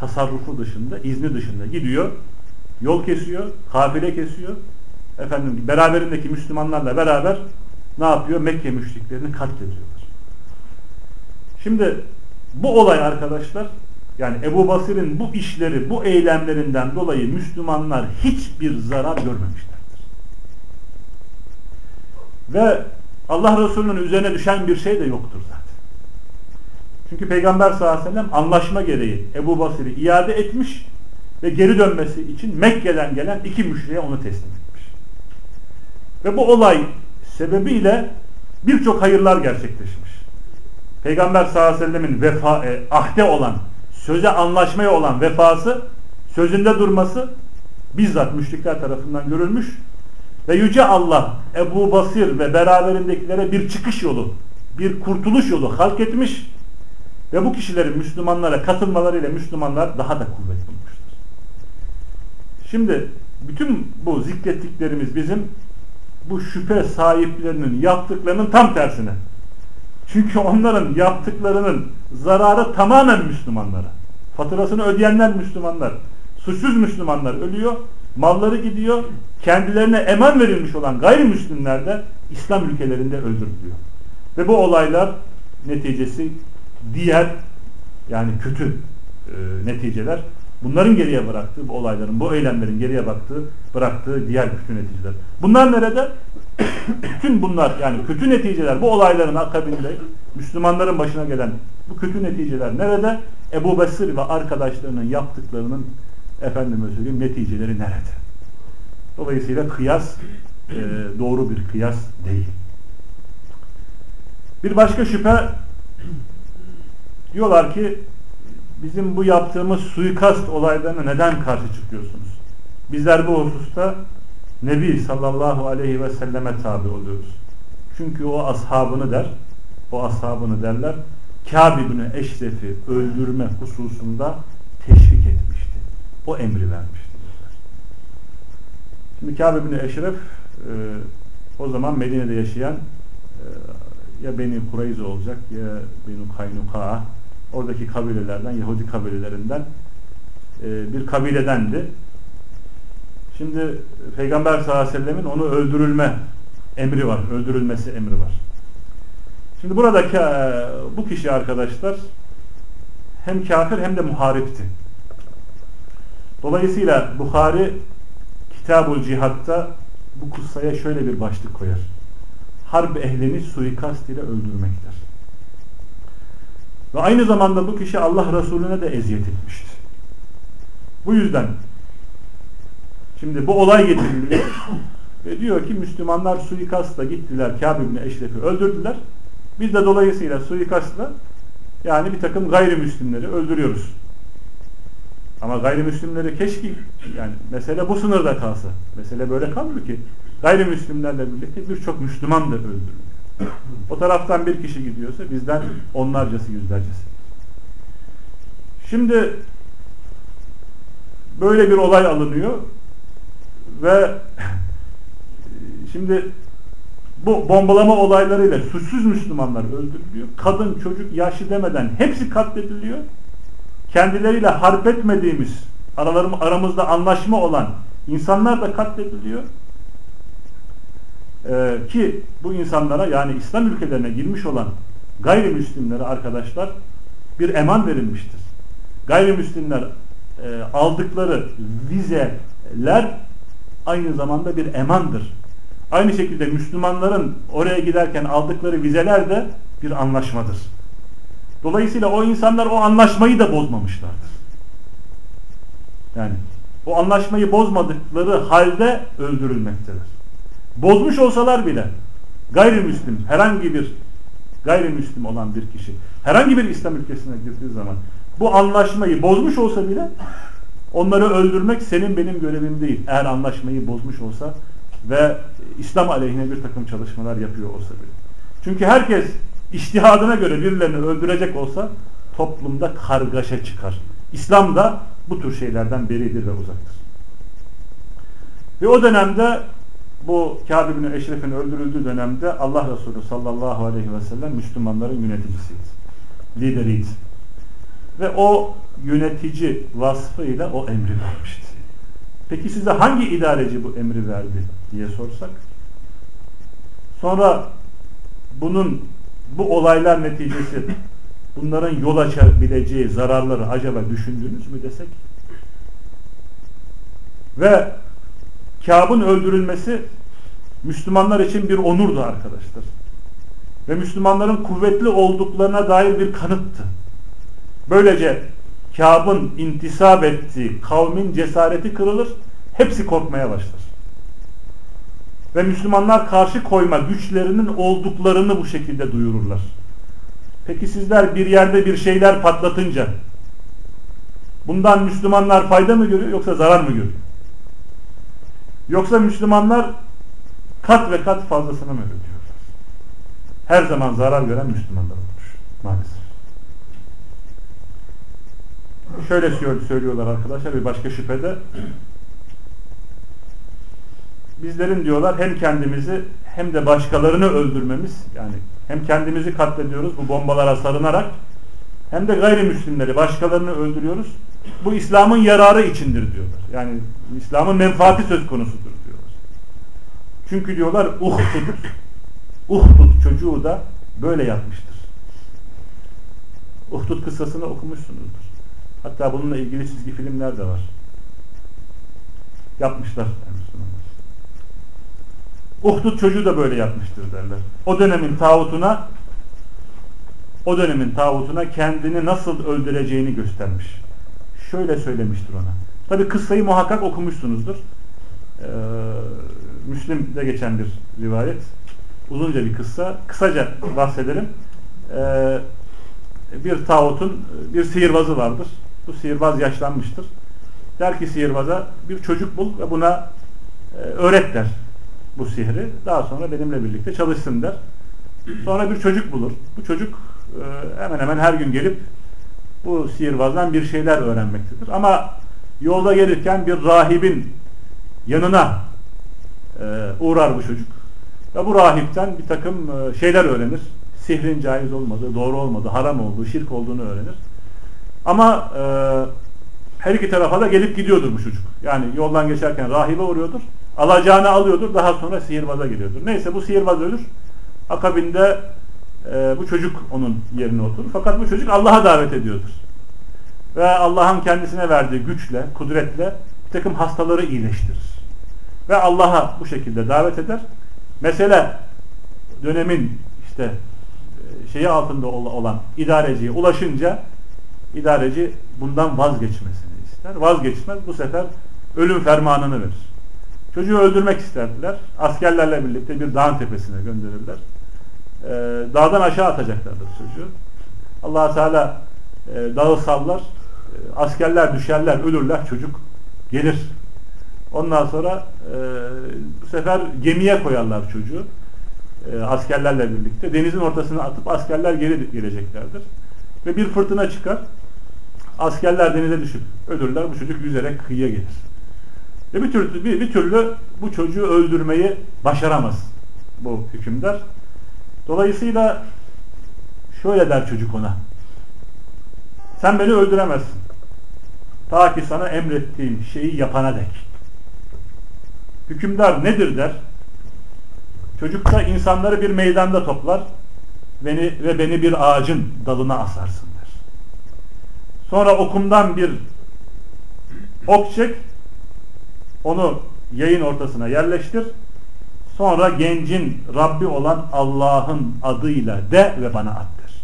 tasarrufu dışında, izni dışında gidiyor, yol kesiyor, kafile kesiyor. Efendim beraberindeki Müslümanlarla beraber ne yapıyor? Mekke müşriklerini katlediyorlar. Şimdi bu olay arkadaşlar yani Ebu Basir'in bu işleri, bu eylemlerinden dolayı Müslümanlar hiçbir zarar görmemişlerdir. Ve Allah Resulü'nün üzerine düşen bir şey de yoktur zaten. Çünkü Peygamber sallallahu aleyhi ve sellem anlaşma gereği Ebu Basir'i iade etmiş ve geri dönmesi için Mekke'den gelen iki müşriye onu teslim etmiş. Ve bu olay sebebiyle birçok hayırlar gerçekleşmiş. Peygamber sallallahu aleyhi ve sellemin vefa, e, ahde olan, söze anlaşmaya olan vefası, sözünde durması bizzat müşrikler tarafından görülmüş ve Yüce Allah Ebu Basir ve beraberindekilere bir çıkış yolu, bir kurtuluş yolu halk etmiş ve bu kişilerin Müslümanlara katılmalarıyla Müslümanlar daha da kuvvet bulmuşlar. Şimdi bütün bu zikrettiklerimiz bizim bu şüphe sahiplerinin yaptıklarının tam tersine. Çünkü onların yaptıklarının zararı tamamen Müslümanlara. Faturasını ödeyenler Müslümanlar. Suçsuz Müslümanlar ölüyor. Malları gidiyor. Kendilerine eman verilmiş olan gayrimüslimler de İslam ülkelerinde öldürülüyor. Ve bu olaylar neticesi diğer yani kötü e, neticeler bunların geriye bıraktığı bu olayların, bu eylemlerin geriye baktığı, bıraktığı diğer kötü neticeler. Bunlar nerede? <coughs> Bütün bunlar yani kötü neticeler bu olayların akabinde Müslümanların başına gelen bu kötü neticeler nerede? Ebu Besir ve arkadaşlarının yaptıklarının efendime söyleyeyim neticeleri nerede? Dolayısıyla kıyas e, doğru bir kıyas değil. Bir başka şüphe Diyorlar ki bizim bu yaptığımız suikast olaylarına neden karşı çıkıyorsunuz? Bizler bu hususta Nebi sallallahu aleyhi ve selleme tabi oluyoruz. Çünkü o ashabını der, o ashabını derler, Kâb ibn Eşref'i öldürme hususunda teşvik etmişti. O emri vermişti. Şimdi Kâb ibn Eşref e, o zaman Medine'de yaşayan e, ya Beni Kureyze olacak ya Beni Kaynuka oradaki kabilelerden, Yahudi kabilelerinden e, bir kabiledendi. Şimdi Peygamber sallallahu aleyhi ve sellemin onu öldürülme emri var. Öldürülmesi emri var. Şimdi buradaki e, bu kişi arkadaşlar hem kafir hem de muharipti. Dolayısıyla Bukhari Kitabul Cihat'ta bu kutsaya şöyle bir başlık koyar. Harp ehlini suikast ile öldürmektir. Ve aynı zamanda bu kişi Allah Resulüne de eziyet etmiştir. Bu yüzden şimdi bu olay getiriliyor <coughs> ve diyor ki Müslümanlar suikastla gittiler Kâb ibn Eşref'i öldürdüler. Biz de dolayısıyla suikastla yani bir takım gayrimüslimleri öldürüyoruz. Ama gayrimüslimleri keşke yani mesele bu sınırda kalsa. Mesele böyle kalmıyor ki. Gayrimüslimlerle birlikte birçok Müslüman da öldürülüyor. O taraftan bir kişi gidiyorsa bizden onlarcası yüzlercesi. Şimdi böyle bir olay alınıyor ve şimdi bu bombalama olaylarıyla suçsuz Müslümanlar öldürülüyor. Kadın, çocuk, yaşlı demeden hepsi katlediliyor. Kendileriyle harp etmediğimiz, aralarım, aramızda anlaşma olan insanlar da katlediliyor. Ee, ki bu insanlara yani İslam ülkelerine girmiş olan gayrimüslimlere arkadaşlar bir eman verilmiştir. Gayrimüslimler e, aldıkları vizeler aynı zamanda bir emandır. Aynı şekilde Müslümanların oraya giderken aldıkları vizeler de bir anlaşmadır. Dolayısıyla o insanlar o anlaşmayı da bozmamışlardır. Yani o anlaşmayı bozmadıkları halde öldürülmektedir. Bozmuş olsalar bile gayrimüslim herhangi bir gayrimüslim olan bir kişi herhangi bir İslam ülkesine girdiği zaman bu anlaşmayı bozmuş olsa bile onları öldürmek senin benim görevim değil. Eğer anlaşmayı bozmuş olsa ve İslam aleyhine bir takım çalışmalar yapıyor olsa bile. Çünkü herkes iştihadına göre birilerini öldürecek olsa toplumda kargaşa çıkar. İslam da bu tür şeylerden beridir ve uzaktır. Ve o dönemde bu Kâb ibn Eşref'in öldürüldüğü dönemde Allah Resulü sallallahu aleyhi ve sellem Müslümanların yöneticisiydi. Lideriydi. Ve o yönetici vasfıyla o emri vermişti. Peki size hangi idareci bu emri verdi diye sorsak sonra bunun bu olaylar neticesi bunların yol açabileceği zararları acaba düşündünüz mü desek ve Kâb'ın öldürülmesi Müslümanlar için bir onurdu arkadaşlar. Ve Müslümanların kuvvetli olduklarına dair bir kanıttı. Böylece Kâb'ın intisap ettiği kavmin cesareti kırılır, hepsi korkmaya başlar. Ve Müslümanlar karşı koyma güçlerinin olduklarını bu şekilde duyururlar. Peki sizler bir yerde bir şeyler patlatınca bundan Müslümanlar fayda mı görüyor yoksa zarar mı görüyor? Yoksa Müslümanlar kat ve kat fazlasını mı ödüyorlar? Her zaman zarar gören Müslümanlar olmuş maalesef. Şöyle söylüyorlar arkadaşlar bir başka şüphede bizlerin diyorlar hem kendimizi hem de başkalarını öldürmemiz yani hem kendimizi katlediyoruz bu bombalara sarınarak hem de gayrimüslimleri başkalarını öldürüyoruz. Bu İslam'ın yararı içindir diyorlar. Yani İslam'ın menfaati söz konusudur diyorlar. Çünkü diyorlar Uhdud Uhdud çocuğu da böyle yapmıştır. Uhdud kıssasını okumuşsunuzdur. Hatta bununla ilgili çizgi filmler de var. Yapmışlar. Uhdud çocuğu da böyle yapmıştır derler. O dönemin tağutuna o dönemin tağutuna kendini nasıl öldüreceğini göstermiş. Şöyle söylemiştir ona. Tabi kıssayı muhakkak okumuşsunuzdur. Ee, Müslim'de geçen bir rivayet. Uzunca bir kıssa. Kısaca bahsedelim. Ee, bir tağutun bir sihirbazı vardır. Bu sihirbaz yaşlanmıştır. Der ki sihirbaza bir çocuk bul ve buna e, öğret der bu sihri. Daha sonra benimle birlikte çalışsın der. Sonra bir çocuk bulur. Bu çocuk e, hemen hemen her gün gelip bu sihirbazdan bir şeyler öğrenmektedir. Ama yolda gelirken bir rahibin yanına e, uğrar bu çocuk. Ve bu rahipten bir takım e, şeyler öğrenir. Sihrin caiz olmadığı, doğru olmadığı, haram olduğu, şirk olduğunu öğrenir. Ama e, her iki tarafa da gelip gidiyordur bu çocuk. Yani yoldan geçerken rahibe uğruyordur. Alacağını alıyordur. Daha sonra sihirbaza geliyordur. Neyse bu sihirbaz ölür. Akabinde e, bu çocuk onun yerine oturur. Fakat bu çocuk Allah'a davet ediyordur. Ve Allah'ın kendisine verdiği güçle, kudretle bir takım hastaları iyileştirir. Ve Allah'a bu şekilde davet eder. Mesela dönemin işte e, şeyi altında olan idareciye ulaşınca idareci bundan vazgeçmesini ister. Vazgeçmez. Bu sefer ölüm fermanını verir. Çocuğu öldürmek isterdiler. Askerlerle birlikte bir dağın tepesine gönderirler. Ee, dağdan aşağı atacaklardır çocuğu. allah Teala e, dağı sallar. E, askerler düşerler, ölürler. Çocuk gelir. Ondan sonra e, bu sefer gemiye koyarlar çocuğu. E, askerlerle birlikte. Denizin ortasına atıp askerler geri geleceklerdir. Ve bir fırtına çıkar. Askerler denize düşüp ölürler. Bu çocuk yüzerek kıyıya gelir. Ve bir türlü, bir, bir türlü bu çocuğu öldürmeyi başaramaz bu hükümdar. Dolayısıyla şöyle der çocuk ona. Sen beni öldüremezsin. Ta ki sana emrettiğim şeyi yapana dek. Hükümdar nedir der. Çocuk da insanları bir meydanda toplar beni, ve beni bir ağacın dalına asarsın der. Sonra okumdan bir ok çek onu yayın ortasına yerleştir. Sonra gencin Rabbi olan Allah'ın adıyla de ve bana at der.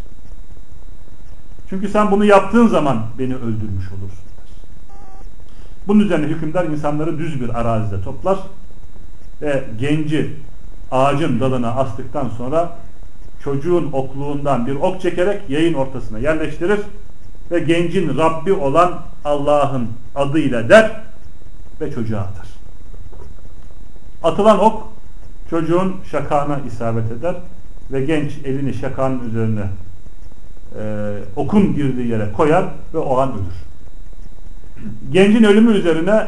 Çünkü sen bunu yaptığın zaman beni öldürmüş olursun. Bunun üzerine hükümdar insanları düz bir arazide toplar ve genci ağacın dalına astıktan sonra çocuğun okluğundan bir ok çekerek yayın ortasına yerleştirir ve gencin Rabbi olan Allah'ın adıyla der ve çocuğa atar. Atılan ok çocuğun şakağına isabet eder ve genç elini şakağın üzerine e, okun girdiği yere koyar ve o an ölür. Gencin ölümü üzerine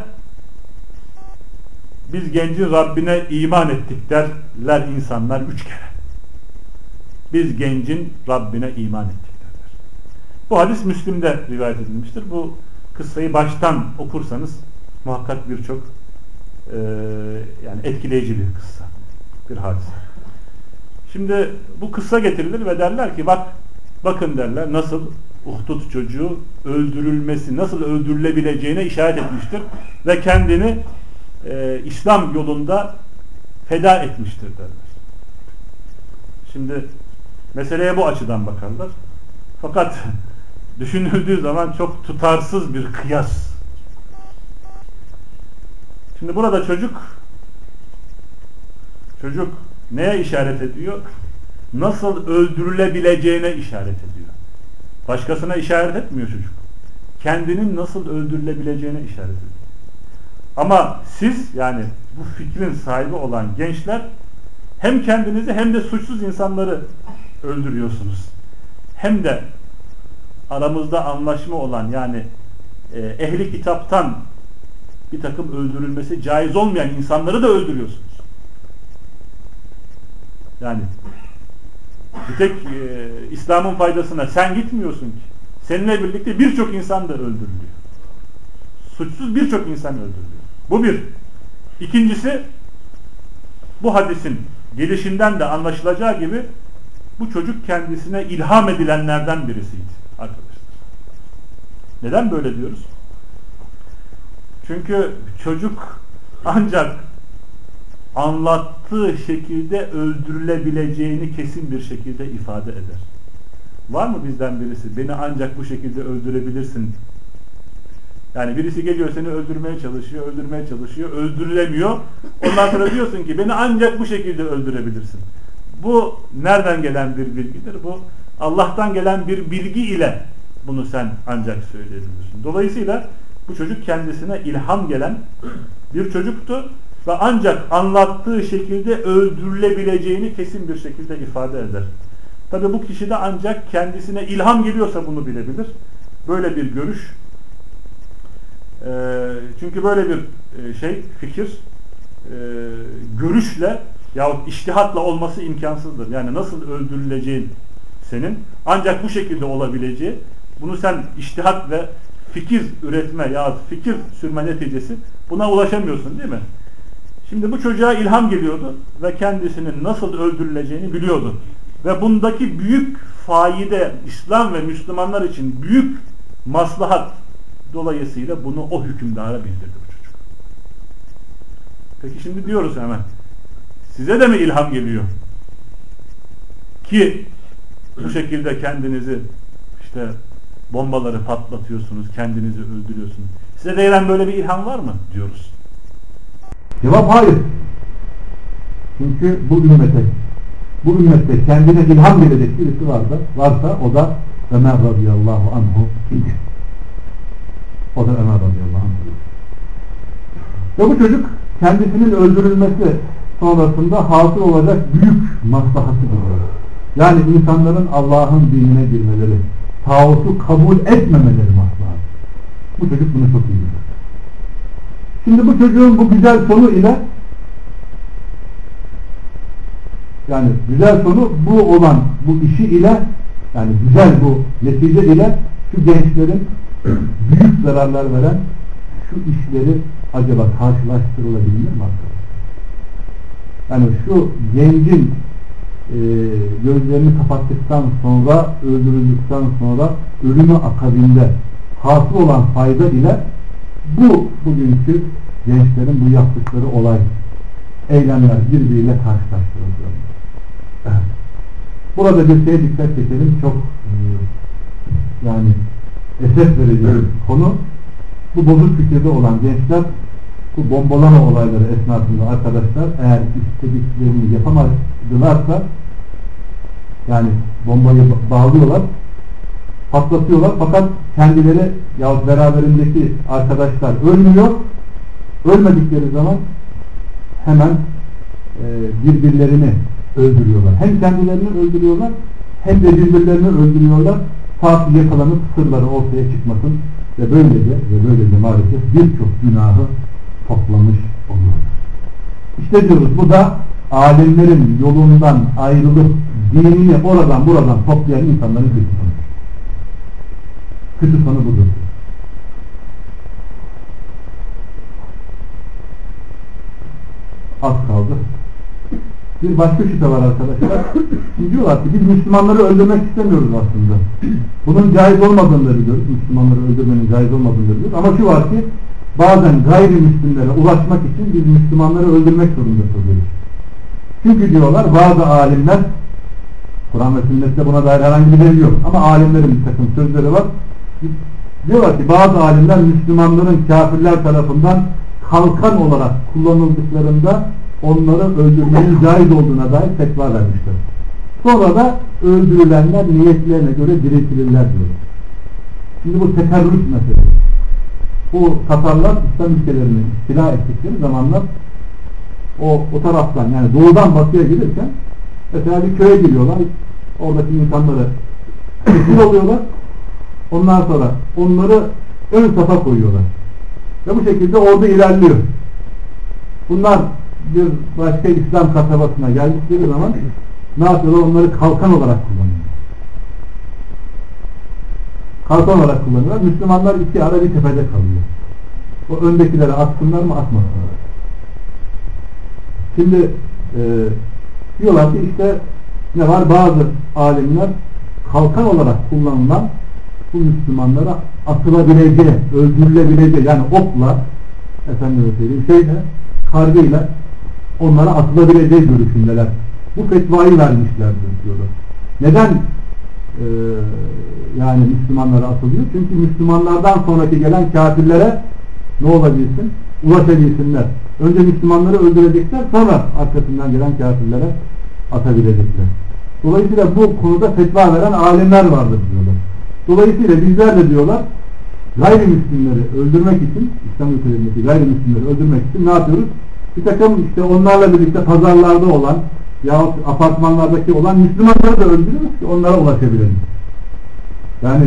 biz gencin Rabbine iman ettik derler insanlar üç kere. Biz gencin Rabbine iman ettik derler. Bu hadis Müslim'de rivayet edilmiştir. Bu kıssayı baştan okursanız muhakkak birçok e, yani etkileyici bir kıssa, bir hadise. Şimdi bu kıssa getirilir ve derler ki bak bakın derler nasıl Uhdud çocuğu öldürülmesi, nasıl öldürülebileceğine işaret etmiştir ve kendini e, İslam yolunda feda etmiştir derler. Şimdi meseleye bu açıdan bakarlar. Fakat <laughs> düşünüldüğü zaman çok tutarsız bir kıyas. Şimdi burada çocuk çocuk neye işaret ediyor? Nasıl öldürülebileceğine işaret ediyor. Başkasına işaret etmiyor çocuk. Kendinin nasıl öldürülebileceğine işaret ediyor. Ama siz yani bu fikrin sahibi olan gençler hem kendinizi hem de suçsuz insanları öldürüyorsunuz. Hem de aramızda anlaşma olan yani e, ehli kitaptan bir takım öldürülmesi caiz olmayan insanları da öldürüyorsunuz. Yani bir tek e, İslam'ın faydasına sen gitmiyorsun ki. Seninle birlikte birçok insan da öldürülüyor. Suçsuz birçok insan öldürülüyor. Bu bir. İkincisi bu hadisin gelişinden de anlaşılacağı gibi bu çocuk kendisine ilham edilenlerden birisiydi arkadaşlar. Neden böyle diyoruz? Çünkü çocuk ancak anlattığı şekilde öldürülebileceğini kesin bir şekilde ifade eder. Var mı bizden birisi beni ancak bu şekilde öldürebilirsin yani birisi geliyor seni öldürmeye çalışıyor, öldürmeye çalışıyor, öldürülemiyor. Ondan sonra diyorsun ki beni ancak bu şekilde öldürebilirsin. Bu nereden gelen bir bilgidir? Bu Allah'tan gelen bir bilgi ile bunu sen ancak söyleyebilirsin. Dolayısıyla bu çocuk kendisine ilham gelen bir çocuktu ve ancak anlattığı şekilde öldürülebileceğini kesin bir şekilde ifade eder. Tabi bu kişi de ancak kendisine ilham geliyorsa bunu bilebilir. Böyle bir görüş ee, çünkü böyle bir e, şey, fikir e, görüşle yahut iştihatla olması imkansızdır. Yani nasıl öldürüleceğin senin ancak bu şekilde olabileceği bunu sen iştihat ve fikir üretme yahut fikir sürme neticesi buna ulaşamıyorsun değil mi? Şimdi bu çocuğa ilham geliyordu ve kendisinin nasıl öldürüleceğini biliyordu. Ve bundaki büyük faide İslam ve Müslümanlar için büyük maslahat Dolayısıyla bunu o hükümdara bildirdi bu çocuk. Peki şimdi diyoruz hemen. Size de mi ilham geliyor? Ki bu şekilde kendinizi işte bombaları patlatıyorsunuz, kendinizi öldürüyorsunuz. Size de böyle bir ilham var mı? diyoruz. Cevap hayır. Çünkü bu ümmete bu ümmette kendine ilham verecek birisi varsa, varsa o da Ömer radıyallahu anhu idi. O da Ömer radıyallahu anh. Ve bu çocuk kendisinin öldürülmesi sonrasında hasıl olacak büyük maslahatı buluyor. Yani insanların Allah'ın dinine girmeleri, tağutu kabul etmemeleri maslahat. Bu çocuk bunu çok iyi bilir. Şimdi bu çocuğun bu güzel sonu ile yani güzel sonu bu olan bu işi ile yani güzel bu netice ile şu gençlerin <clears throat> büyük zararlar veren şu işleri acaba karşılaştırılabilir mi arkadaşlar? Yani şu gencin e, gözlerini kapattıktan sonra öldürüldükten sonra ölümü akabinde hasıl olan fayda ile bu bugünkü gençlerin bu yaptıkları olay eylemler birbiriyle karşılaştırılıyor. Evet. Burada bir şeye dikkat çekelim çok e, yani esas vereceğim konu bu bozuk fikirde olan gençler bu bombalama olayları esnasında arkadaşlar eğer istediklerini yapamadılarsa yani bombayı bağlıyorlar patlatıyorlar fakat kendileri ya beraberindeki arkadaşlar ölmüyor ölmedikleri zaman hemen e, birbirlerini öldürüyorlar. Hem kendilerini öldürüyorlar hem de birbirlerini öldürüyorlar. Ta ki yakalanıp sırları ortaya çıkmasın ve böylece ve böylece maalesef birçok günahı toplamış oluyorlar. İşte diyoruz bu da alimlerin yolundan ayrılıp dinini oradan buradan toplayan insanların kötü sonu. Kötü sonu budur. Az kaldı. Bir başka şüphe var arkadaşlar. Şimdi <coughs> diyorlar ki biz Müslümanları öldürmek istemiyoruz aslında. Bunun caiz olmadığını da biliyoruz. Müslümanları öldürmenin caiz olmadığını da biliyoruz. Ama şu var ki bazen gayrimüslimlere ulaşmak için biz Müslümanları öldürmek zorunda kalıyoruz. Çünkü diyorlar bazı alimler Kur'an ve sünnette buna dair herhangi bir delil yok. Ama alimlerin bir takım sözleri var. Diyorlar ki bazı alimler Müslümanların kafirler tarafından kalkan olarak kullanıldıklarında onları öldürmenin caiz olduğuna dair fetva vermişler. Sonra da öldürülenler niyetlerine göre diriltilirler diyor. Şimdi bu tekerrüt meselesi. Bu Tatarlar İslam ülkelerini istila ettikleri zamanlar o, o taraftan yani doğudan batıya gelirken mesela bir köye giriyorlar. Oradaki insanları esir oluyorlar. Ondan sonra onları ön safa koyuyorlar. Ve bu şekilde ordu ilerliyor. Bunlar bir başka İslam kasabasına geldikleri zaman ne yapıyorlar? Onları kalkan olarak kullanıyorlar. Kalkan olarak kullanıyorlar. Müslümanlar iki ara bir tepede kalıyor. O öndekileri atsınlar mı atmasınlar. Şimdi e, diyorlar ki işte ne var? Bazı alimler kalkan olarak kullanılan bu Müslümanlara atılabileceği, öldürülebileceği yani okla efendim söyleyeyim şeyle kargıyla onlara atılabileceği görüşündeler. Bu fetvayı vermişlerdir diyorlar. Neden e, yani Müslümanlara atılıyor? Çünkü Müslümanlardan sonraki gelen kafirlere ne olabilsin? Ulaşabilsinler. Önce Müslümanları öldürecekler sonra arkasından gelen kafirlere atabilecekler. Dolayısıyla bu konuda fetva veren alimler vardır diyorlar. Dolayısıyla bizler de diyorlar gayrimüslimleri öldürmek için İslam ülkelerindeki gayrimüslimleri öldürmek için ne yapıyoruz? Bir takım işte onlarla birlikte pazarlarda olan yahut apartmanlardaki olan Müslümanları da öldürürüz ki onlara ulaşabilelim. Yani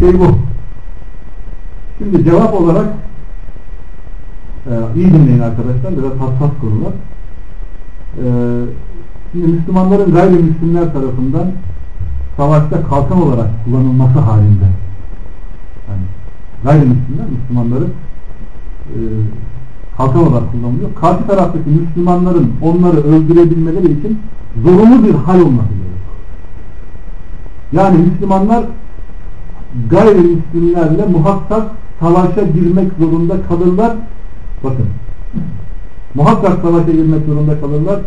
şey bu. Şimdi cevap olarak e, iyi dinleyin arkadaşlar biraz hassas konular. E, şimdi Müslümanların gayrimüslimler tarafından savaşta kalkan olarak kullanılması halinde yani gayrimüslimler Müslümanları e, kalkan olarak kullanılıyor. Karşı taraftaki Müslümanların onları öldürebilmeleri için zorunlu bir hal olması gerekiyor. Yani Müslümanlar gayrimüslimlerle muhakkak savaşa girmek zorunda kalırlar. Bakın. Muhakkak savaşa girmek zorunda kalırlar.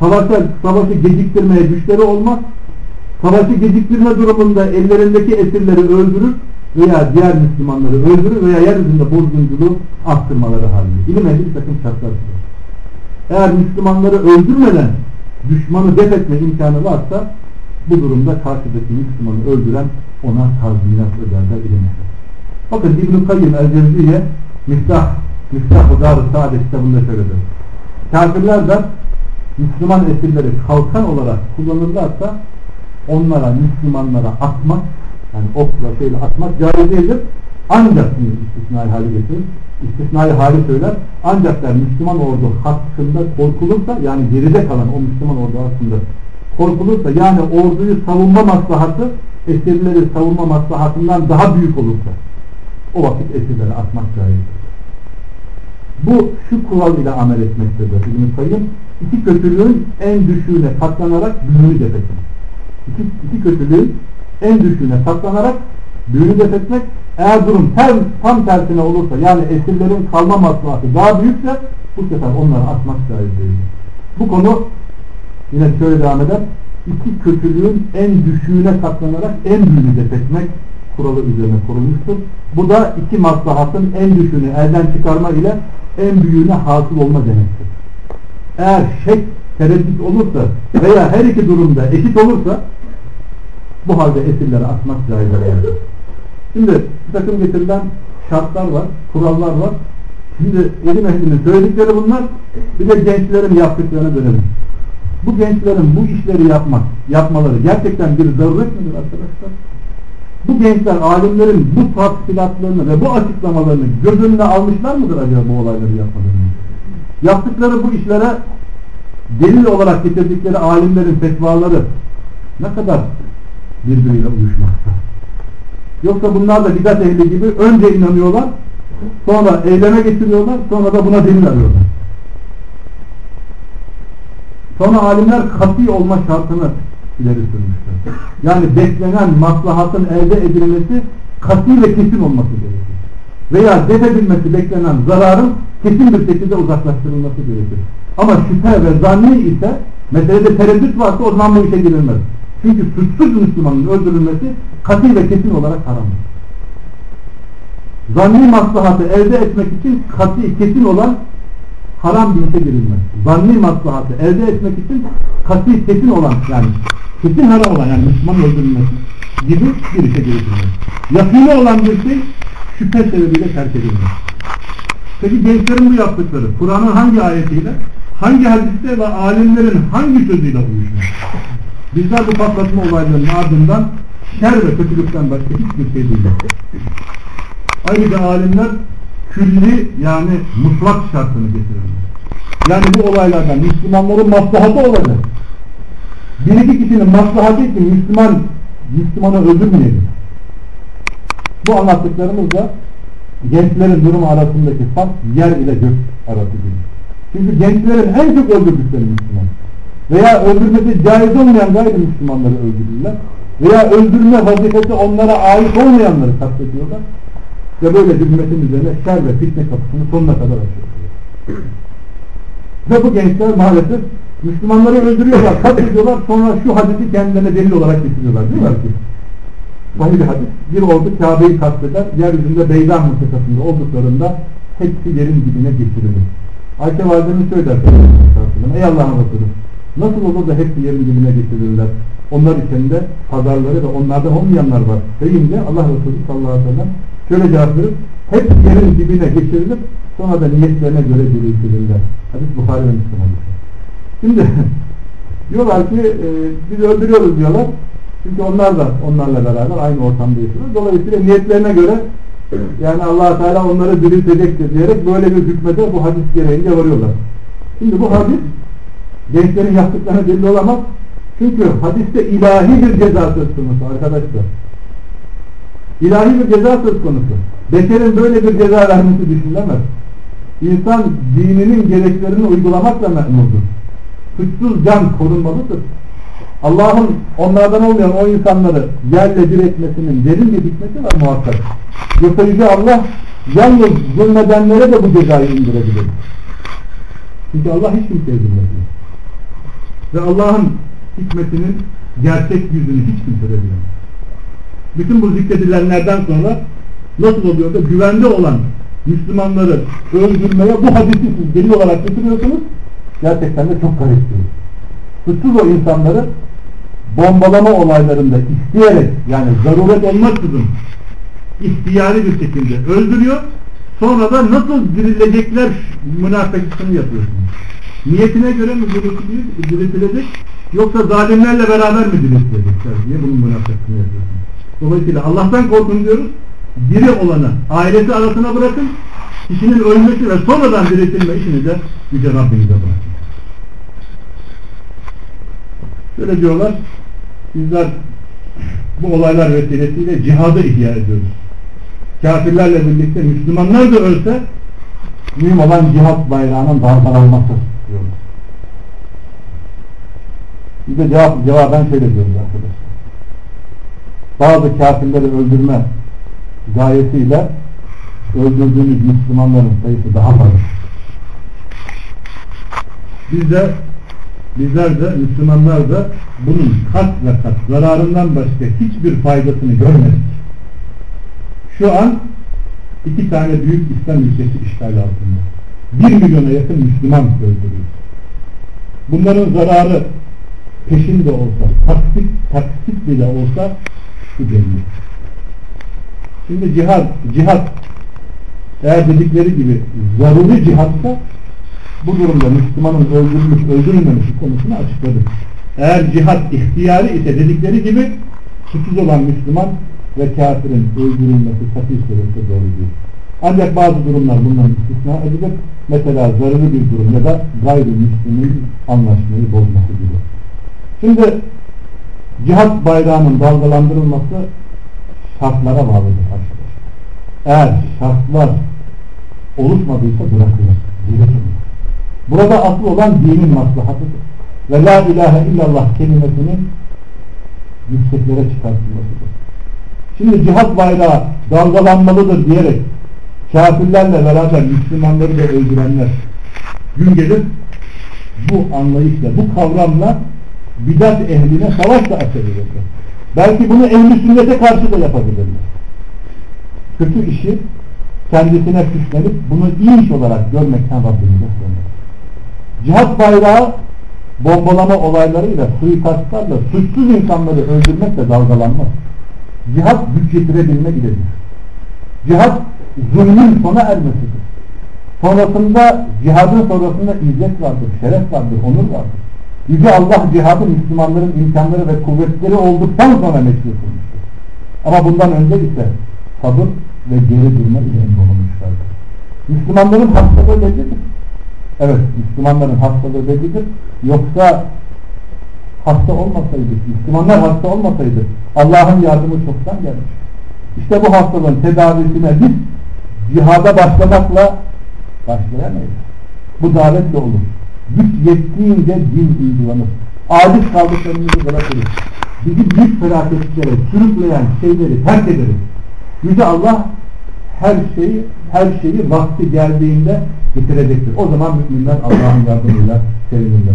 Savaşa, savaşı geciktirmeye güçleri olmaz. Savaşı geciktirme durumunda ellerindeki esirleri öldürür veya diğer Müslümanları öldürür veya yeryüzünde bozgunculuğu arttırmaları halinde. İlim bir takım şartlar tutar. Eğer Müslümanları öldürmeden düşmanı def etme imkanı varsa bu durumda karşıdaki Müslümanı öldüren ona tazminat öderler ilim. Bakın İbn-i Kayyım El-Cevziye Miftah Miftah-ı Dar-ı Saadet kitabında şöyle der. Kafirler de Müslüman esirleri kalkan olarak kullanırlarsa onlara, Müslümanlara atmak yani okla şeyle atmak caiz değildir. Ancak istisnai hali getirir. İstisnai hali söyler. Ancak der Müslüman ordu hakkında korkulursa yani geride kalan o Müslüman ordu hakkında korkulursa yani orduyu savunma maslahatı esirleri savunma maslahatından daha büyük olursa o vakit esirleri atmak caizdir. Bu şu kural ile amel etmektedir. İbn-i Kayyım iki kötülüğün en düşüğüne katlanarak büyüğünü def İki kötülüğün en düşüğüne saklanarak büyünü def etmek eğer durum ter, tam tersine olursa yani esirlerin kalma maslahatı daha büyükse bu sefer onları atmak caiz değil. Bu konu yine şöyle devam eder. İki kötülüğün en düşüğüne katlanarak en büyüğünü def etmek kuralı üzerine kurulmuştur. Bu da iki maslahatın en düşüğünü elden çıkarma ile en büyüğüne hasıl olma demektir. Eğer şek tereddüt olursa veya her iki durumda eşit olursa bu halde esirleri atmak caizdir. Şimdi bir takım getirilen şartlar var, kurallar var. Şimdi ilim ehlinin söyledikleri bunlar. Bir de gençlerin yaptıklarına dönelim. Bu gençlerin bu işleri yapmak, yapmaları gerçekten bir zaruret midir arkadaşlar? Bu gençler alimlerin bu tafsilatlarını ve bu açıklamalarını göz önüne almışlar mıdır acaba bu olayları yapmalarını? Yaptıkları bu işlere delil olarak getirdikleri alimlerin fetvaları ne kadar birbiriyle uyuşmakta? Yoksa bunlar da bidat ehli gibi önce inanıyorlar, sonra eyleme getiriyorlar, sonra da buna delil arıyorlar. Sonra alimler kat'i olma şartını ileri sürmüşler. Yani beklenen maslahatın elde edilmesi kat'i ve kesin olması gerekir. Veya def beklenen zararın kesin bir şekilde uzaklaştırılması gerekir. Ama şüphe ve zanni ise meselede tereddüt varsa o zaman bu işe girilmez. Çünkü suçsuz Müslümanın öldürülmesi kat'i ve kesin olarak haramdır. Zanni maslahatı elde etmek için kat'i kesin olan haram bir işe girilmez. Zanni maslahatı elde etmek için kat'i kesin olan yani kesin haram olan yani Müslüman öldürülmesi gibi bir işe girilmez. Yakini olan bir şey şüphe sebebiyle terk edilmez. Peki gençlerin bu yaptıkları Kur'an'ın hangi ayetiyle, hangi hadiste ve alimlerin hangi sözüyle uyuşmuş? Bizler bu patlatma olaylarının ardından şer ve kötülükten başka hiçbir şey değil. Ayrıca alimler külli yani mutlak şartını getirirler. Yani bu olaylardan Müslümanların maslahatı olacak. Bir iki kişinin maslahatı için Müslüman Müslümanı öldürmeyelim. Bu anlattıklarımızda gençlerin durumu arasındaki fark yer ile gök arası gibi. Çünkü gençlerin en çok öldürdükleri Müslüman. Veya öldürmesi caiz olmayan gayrimüslimanları öldürürler. Veya öldürme vazifesi onlara ait olmayanları kastediyorlar. Ve böyle ümmetin üzerine şer ve fitne kapısını sonuna kadar açıyor. Ve bu gençler maalesef Müslümanları öldürüyorlar, katlediyorlar, sonra şu hadisi kendilerine delil olarak getiriyorlar. Diyorlar ki, sahih hadis, bir ordu Kabe'yi katleder, yeryüzünde Beydan mıntıkasında olduklarında hepsi yerin dibine geçirilir. Ayşe validemiz söyler, ey Allah'ın Resulü, nasıl olur da hepsi yerin dibine getirilirler? Onlar içinde pazarları ve onlardan olmayanlar var. Deyince Allah Resulü sallallahu aleyhi ve sellem şöyle cevap verir, hep yerin dibine geçirilir, sonra da niyetlerine göre diriltirirler. Hadis Bukhari ve Müslüman. Şimdi <laughs> diyorlar ki e, biz öldürüyoruz diyorlar. Çünkü onlar da onlarla beraber aynı ortamda yaşıyorlar. Dolayısıyla niyetlerine göre <clears throat> yani allah Teala onları diriltecektir diyerek böyle bir hükmede bu hadis gereğince varıyorlar. Şimdi bu hadis gençlerin yaptıklarına delil olamaz. Çünkü hadiste ilahi bir ceza söz konusu arkadaşlar. İlahi bir ceza söz konusu. Beşerin böyle bir ceza vermesi düşünülemez. İnsan dininin gereklerini uygulamakla memnundur. Suçsuz can korunmalıdır. Allah'ın onlardan olmayan o insanları yerle bir etmesinin derin bir hikmeti var muhakkak. Yoksa Yüce Allah yalnız zulmedenlere de bu cezayı indirebilir. Çünkü Allah hiç kimseye zulmetmiyor. Ve Allah'ın hikmetinin gerçek yüzünü hiç kimse de bilemez. Bütün bu zikredilenlerden sonra nasıl oluyor da güvende olan Müslümanları öldürmeye bu hadisi siz delil olarak getiriyorsunuz. Gerçekten de çok garip diyor. Suçsuz o insanları bombalama olaylarında isteyerek yani zaruret olmaksızın ihtiyari bir şekilde öldürüyor. Sonra da nasıl dirilecekler münafıkasını yapıyorsunuz. Niyetine göre mi diriltilecek yoksa zalimlerle beraber mi diriltilecekler diye bunun münafıkasını yapıyorsunuz. Dolayısıyla Allah'tan korkun diyoruz. Diri olanı ailesi arasına bırakın. Kişinin ölmesi ve sonradan diriltilme işini de Yüce Rabbimize bırakın. Şöyle diyorlar. Bizler bu olaylar vesilesiyle cihadı ihya ediyoruz. Kafirlerle birlikte Müslümanlar da ölse mühim olan cihat bayrağının dalgalanması Biz de cevap, cevaben şöyle diyoruz arkadaşlar bazı kafirleri öldürme gayesiyle öldürdüğünüz Müslümanların sayısı daha fazla. Biz de bizler de Müslümanlar da bunun kat ve kat zararından başka hiçbir faydasını görmedik. şu an iki tane büyük İslam ülkesi işgal altında. Bir milyona yakın Müslüman öldürüyor. Bunların zararı peşinde olsa, taksit, taksit bile olsa şu belli. Şimdi cihat, cihat eğer dedikleri gibi zaruri cihatsa bu durumda Müslümanın öldürülüp öldürülmemesi konusunu açıkladı. Eğer cihat ihtiyari ise dedikleri gibi suçsuz olan Müslüman ve kafirin öldürülmesi katı surette doğru değil. Ancak bazı durumlar bundan istisna edilir. Mesela zararlı bir durum ya da gayrimüslimin anlaşmayı bozması gibi. Şimdi cihat bayrağının dalgalandırılması şartlara bağlıdır arkadaşlar. Eğer şartlar oluşmadıysa bırakılır. Burada asıl olan dinin maslahatıdır. Ve la ilahe illallah kelimesinin yükseklere çıkartılmasıdır. Şimdi cihat bayrağı dalgalanmalıdır diyerek kafirlerle beraber Müslümanları da öldürenler gün gelir bu anlayışla, bu kavramla bidat ehline savaş da açabilirler. Belki bunu ehli sünnete karşı da yapabilirler. Kötü işi kendisine süslenip bunu iyi iş olarak görmekten Rabbimize sığınır. Cihat bayrağı bombalama olaylarıyla, suikastlarla suçsuz insanları öldürmekle dalgalanmaz. Cihat güç getirebilme iledir. Cihat zulmün sona ermesidir. Sonrasında cihadın sonrasında izzet vardır, şeref vardır, onur vardır. Yüce Allah cihadı Müslümanların imkanları ve kuvvetleri olduktan sonra meşru kılmıştır. Ama bundan önce ise sabır ve geri durma ile emrolunmuşlardır. Müslümanların hastalığı bellidir. Evet, Müslümanların hastalığı bellidir. Yoksa hasta olmasaydı, Müslümanlar hasta olmasaydı Allah'ın yardımı çoktan gelmiş. İşte bu hastalığın tedavisine biz cihada başlamakla başlayamayız. Bu davetle olur. Güç yettiğince din uygulanır. Aciz kaldıklarımızı bırakırız. Bizi büyük felaketlere sürükleyen şeyleri terk ederiz. Yüce Allah her şeyi her şeyi vakti geldiğinde getirecektir. O zaman müminler Allah'ın yardımıyla sevinirler.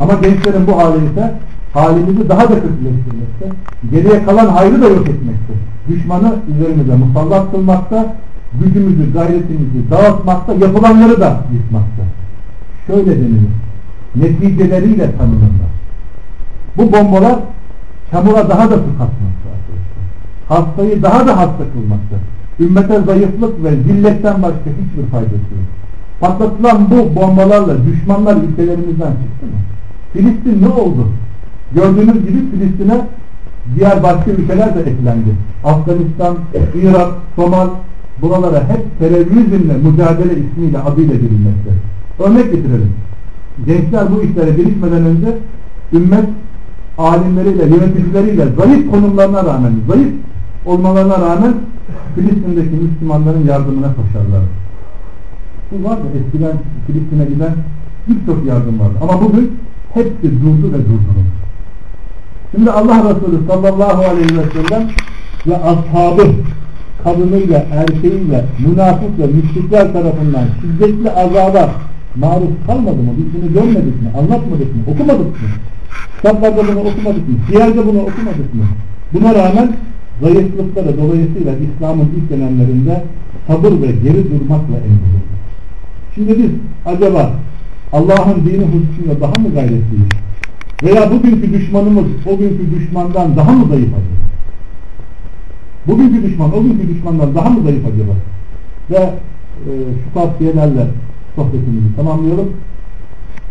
Ama gençlerin bu hali ise halimizi daha da kötüleştirmekte, geriye kalan hayrı da yok etmekte. Düşmanı üzerimize musallat kılmakta, gücümüzü, gayretimizi dağıtmakta, yapılanları da yıkmakta. Şöyle denilir, neticeleriyle tanınırlar. Bu bombalar çamura daha da su katmakta Hastayı daha da hasta kılmakta. Ümmete zayıflık ve zilletten başka hiçbir faydası yok. Patlatılan bu bombalarla düşmanlar ülkelerimizden çıktı mı? Filistin ne oldu? Gördüğünüz gibi Filistin'e diğer başka ülkeler de eklendi. Afganistan, Irak, Somal buralara hep terörizmle mücadele ismiyle adıyla girilmekte. Örnek getirelim. Gençler bu işlere girişmeden önce ümmet alimleriyle, yöneticileriyle zayıf konumlarına rağmen, zayıf olmalarına rağmen Filistin'deki Müslümanların yardımına koşarlar. Bu var da eskiden Filistin'e giden birçok yardım vardı. Ama bugün hepsi durdu ve durduruldu. Şimdi Allah Resulü sallallahu aleyhi ve sellem ve ashabı kadınıyla, erkeğiyle, münafık ve müşrikler tarafından şiddetli azaba maruz kalmadı mı? Biz bunu görmedik mi? Anlatmadık mı? Okumadık mı? Kitaplarda bunu okumadık mı? Siyer'de bunu okumadık mı? Buna rağmen zayıflıkları dolayısıyla İslam'ın ilk dönemlerinde sabır ve geri durmakla emredildi. Şimdi biz acaba Allah'ın dini hususunda daha mı gayretliyiz? Veya bugünkü düşmanımız o günkü düşmandan daha mı zayıf acaba? Bugünkü düşman o günkü düşmandan daha mı zayıf acaba? Ve e, şu tavsiyelerle sohbetimizi tamamlıyorum.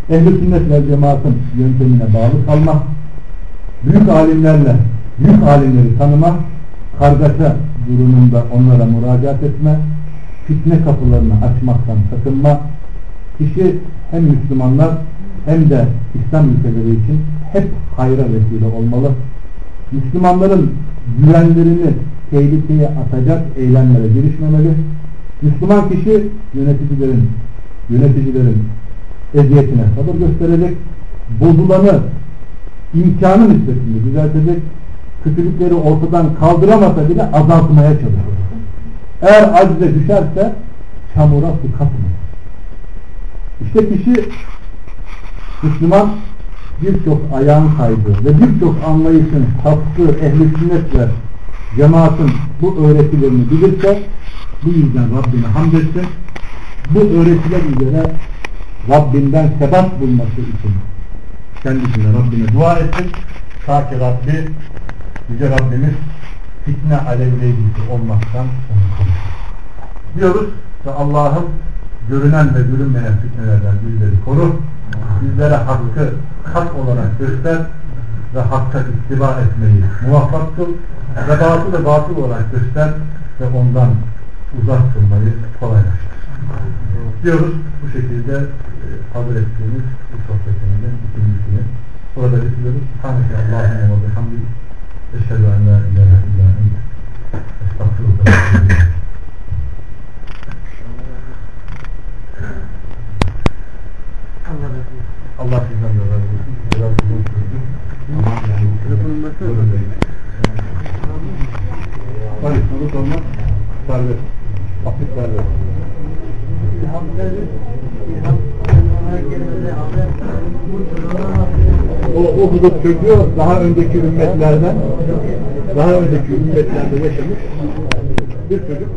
Ehl-i sünnet ve cemaatin yöntemine bağlı kalma, büyük alimlerle, büyük alimleri tanıma, kargaşa durumunda onlara müracaat etme, fitne kapılarını açmaktan sakınma, kişi hem Müslümanlar hem de İslam ülkeleri için hep hayra vesile olmalı. Müslümanların güvenlerini tehlikeye atacak eylemlere girişmemeli. Müslüman kişi yöneticilerin yöneticilerin eziyetine sabır gösterecek, bozulanı imkanı nispetinde düzeltecek, kötülükleri ortadan kaldıramasa bile azaltmaya çalışacak. Eğer acize düşerse çamura su katmıyor. İşte kişi Müslüman birçok ayağın kaydığı ve birçok anlayışın saptığı ehli sünnet ve cemaatin bu öğretilerini bilirse bu yüzden Rabbine hamd etsin. Bu öğretiler üzere Rabbinden sebat bulması için kendisine Rabbine dua etsin. Ta ki Rabbi, Yüce Rabbimiz fitne alevleyicisi olmaktan onu korusun. Diyoruz ve Allah'ım görünen ve görünmeyen fitnelerden bizleri koru. Bizlere hakkı hak olarak göster ve hakka ittiba etmeyi muvaffak kıl ve batılı batıl olarak göster ve ondan uzak kılmayı kolaylaştır. Diyoruz bu şekilde e, hazır ettiğimiz bu sohbetimizin ikincisini burada bitiriyoruz. Tanrı Allah'ın ve bihamdik eşhedü en la ilahe illa ente estağfurullah. Allah sizden de razı olsun. Biraz uzun sürdü. Ama yani böyle değil. Tabii soru sormak serbest. Hafif serbest. O, o hudut çocuğu daha önceki ümmetlerden daha önceki ümmetlerde yaşamış bir çocuk.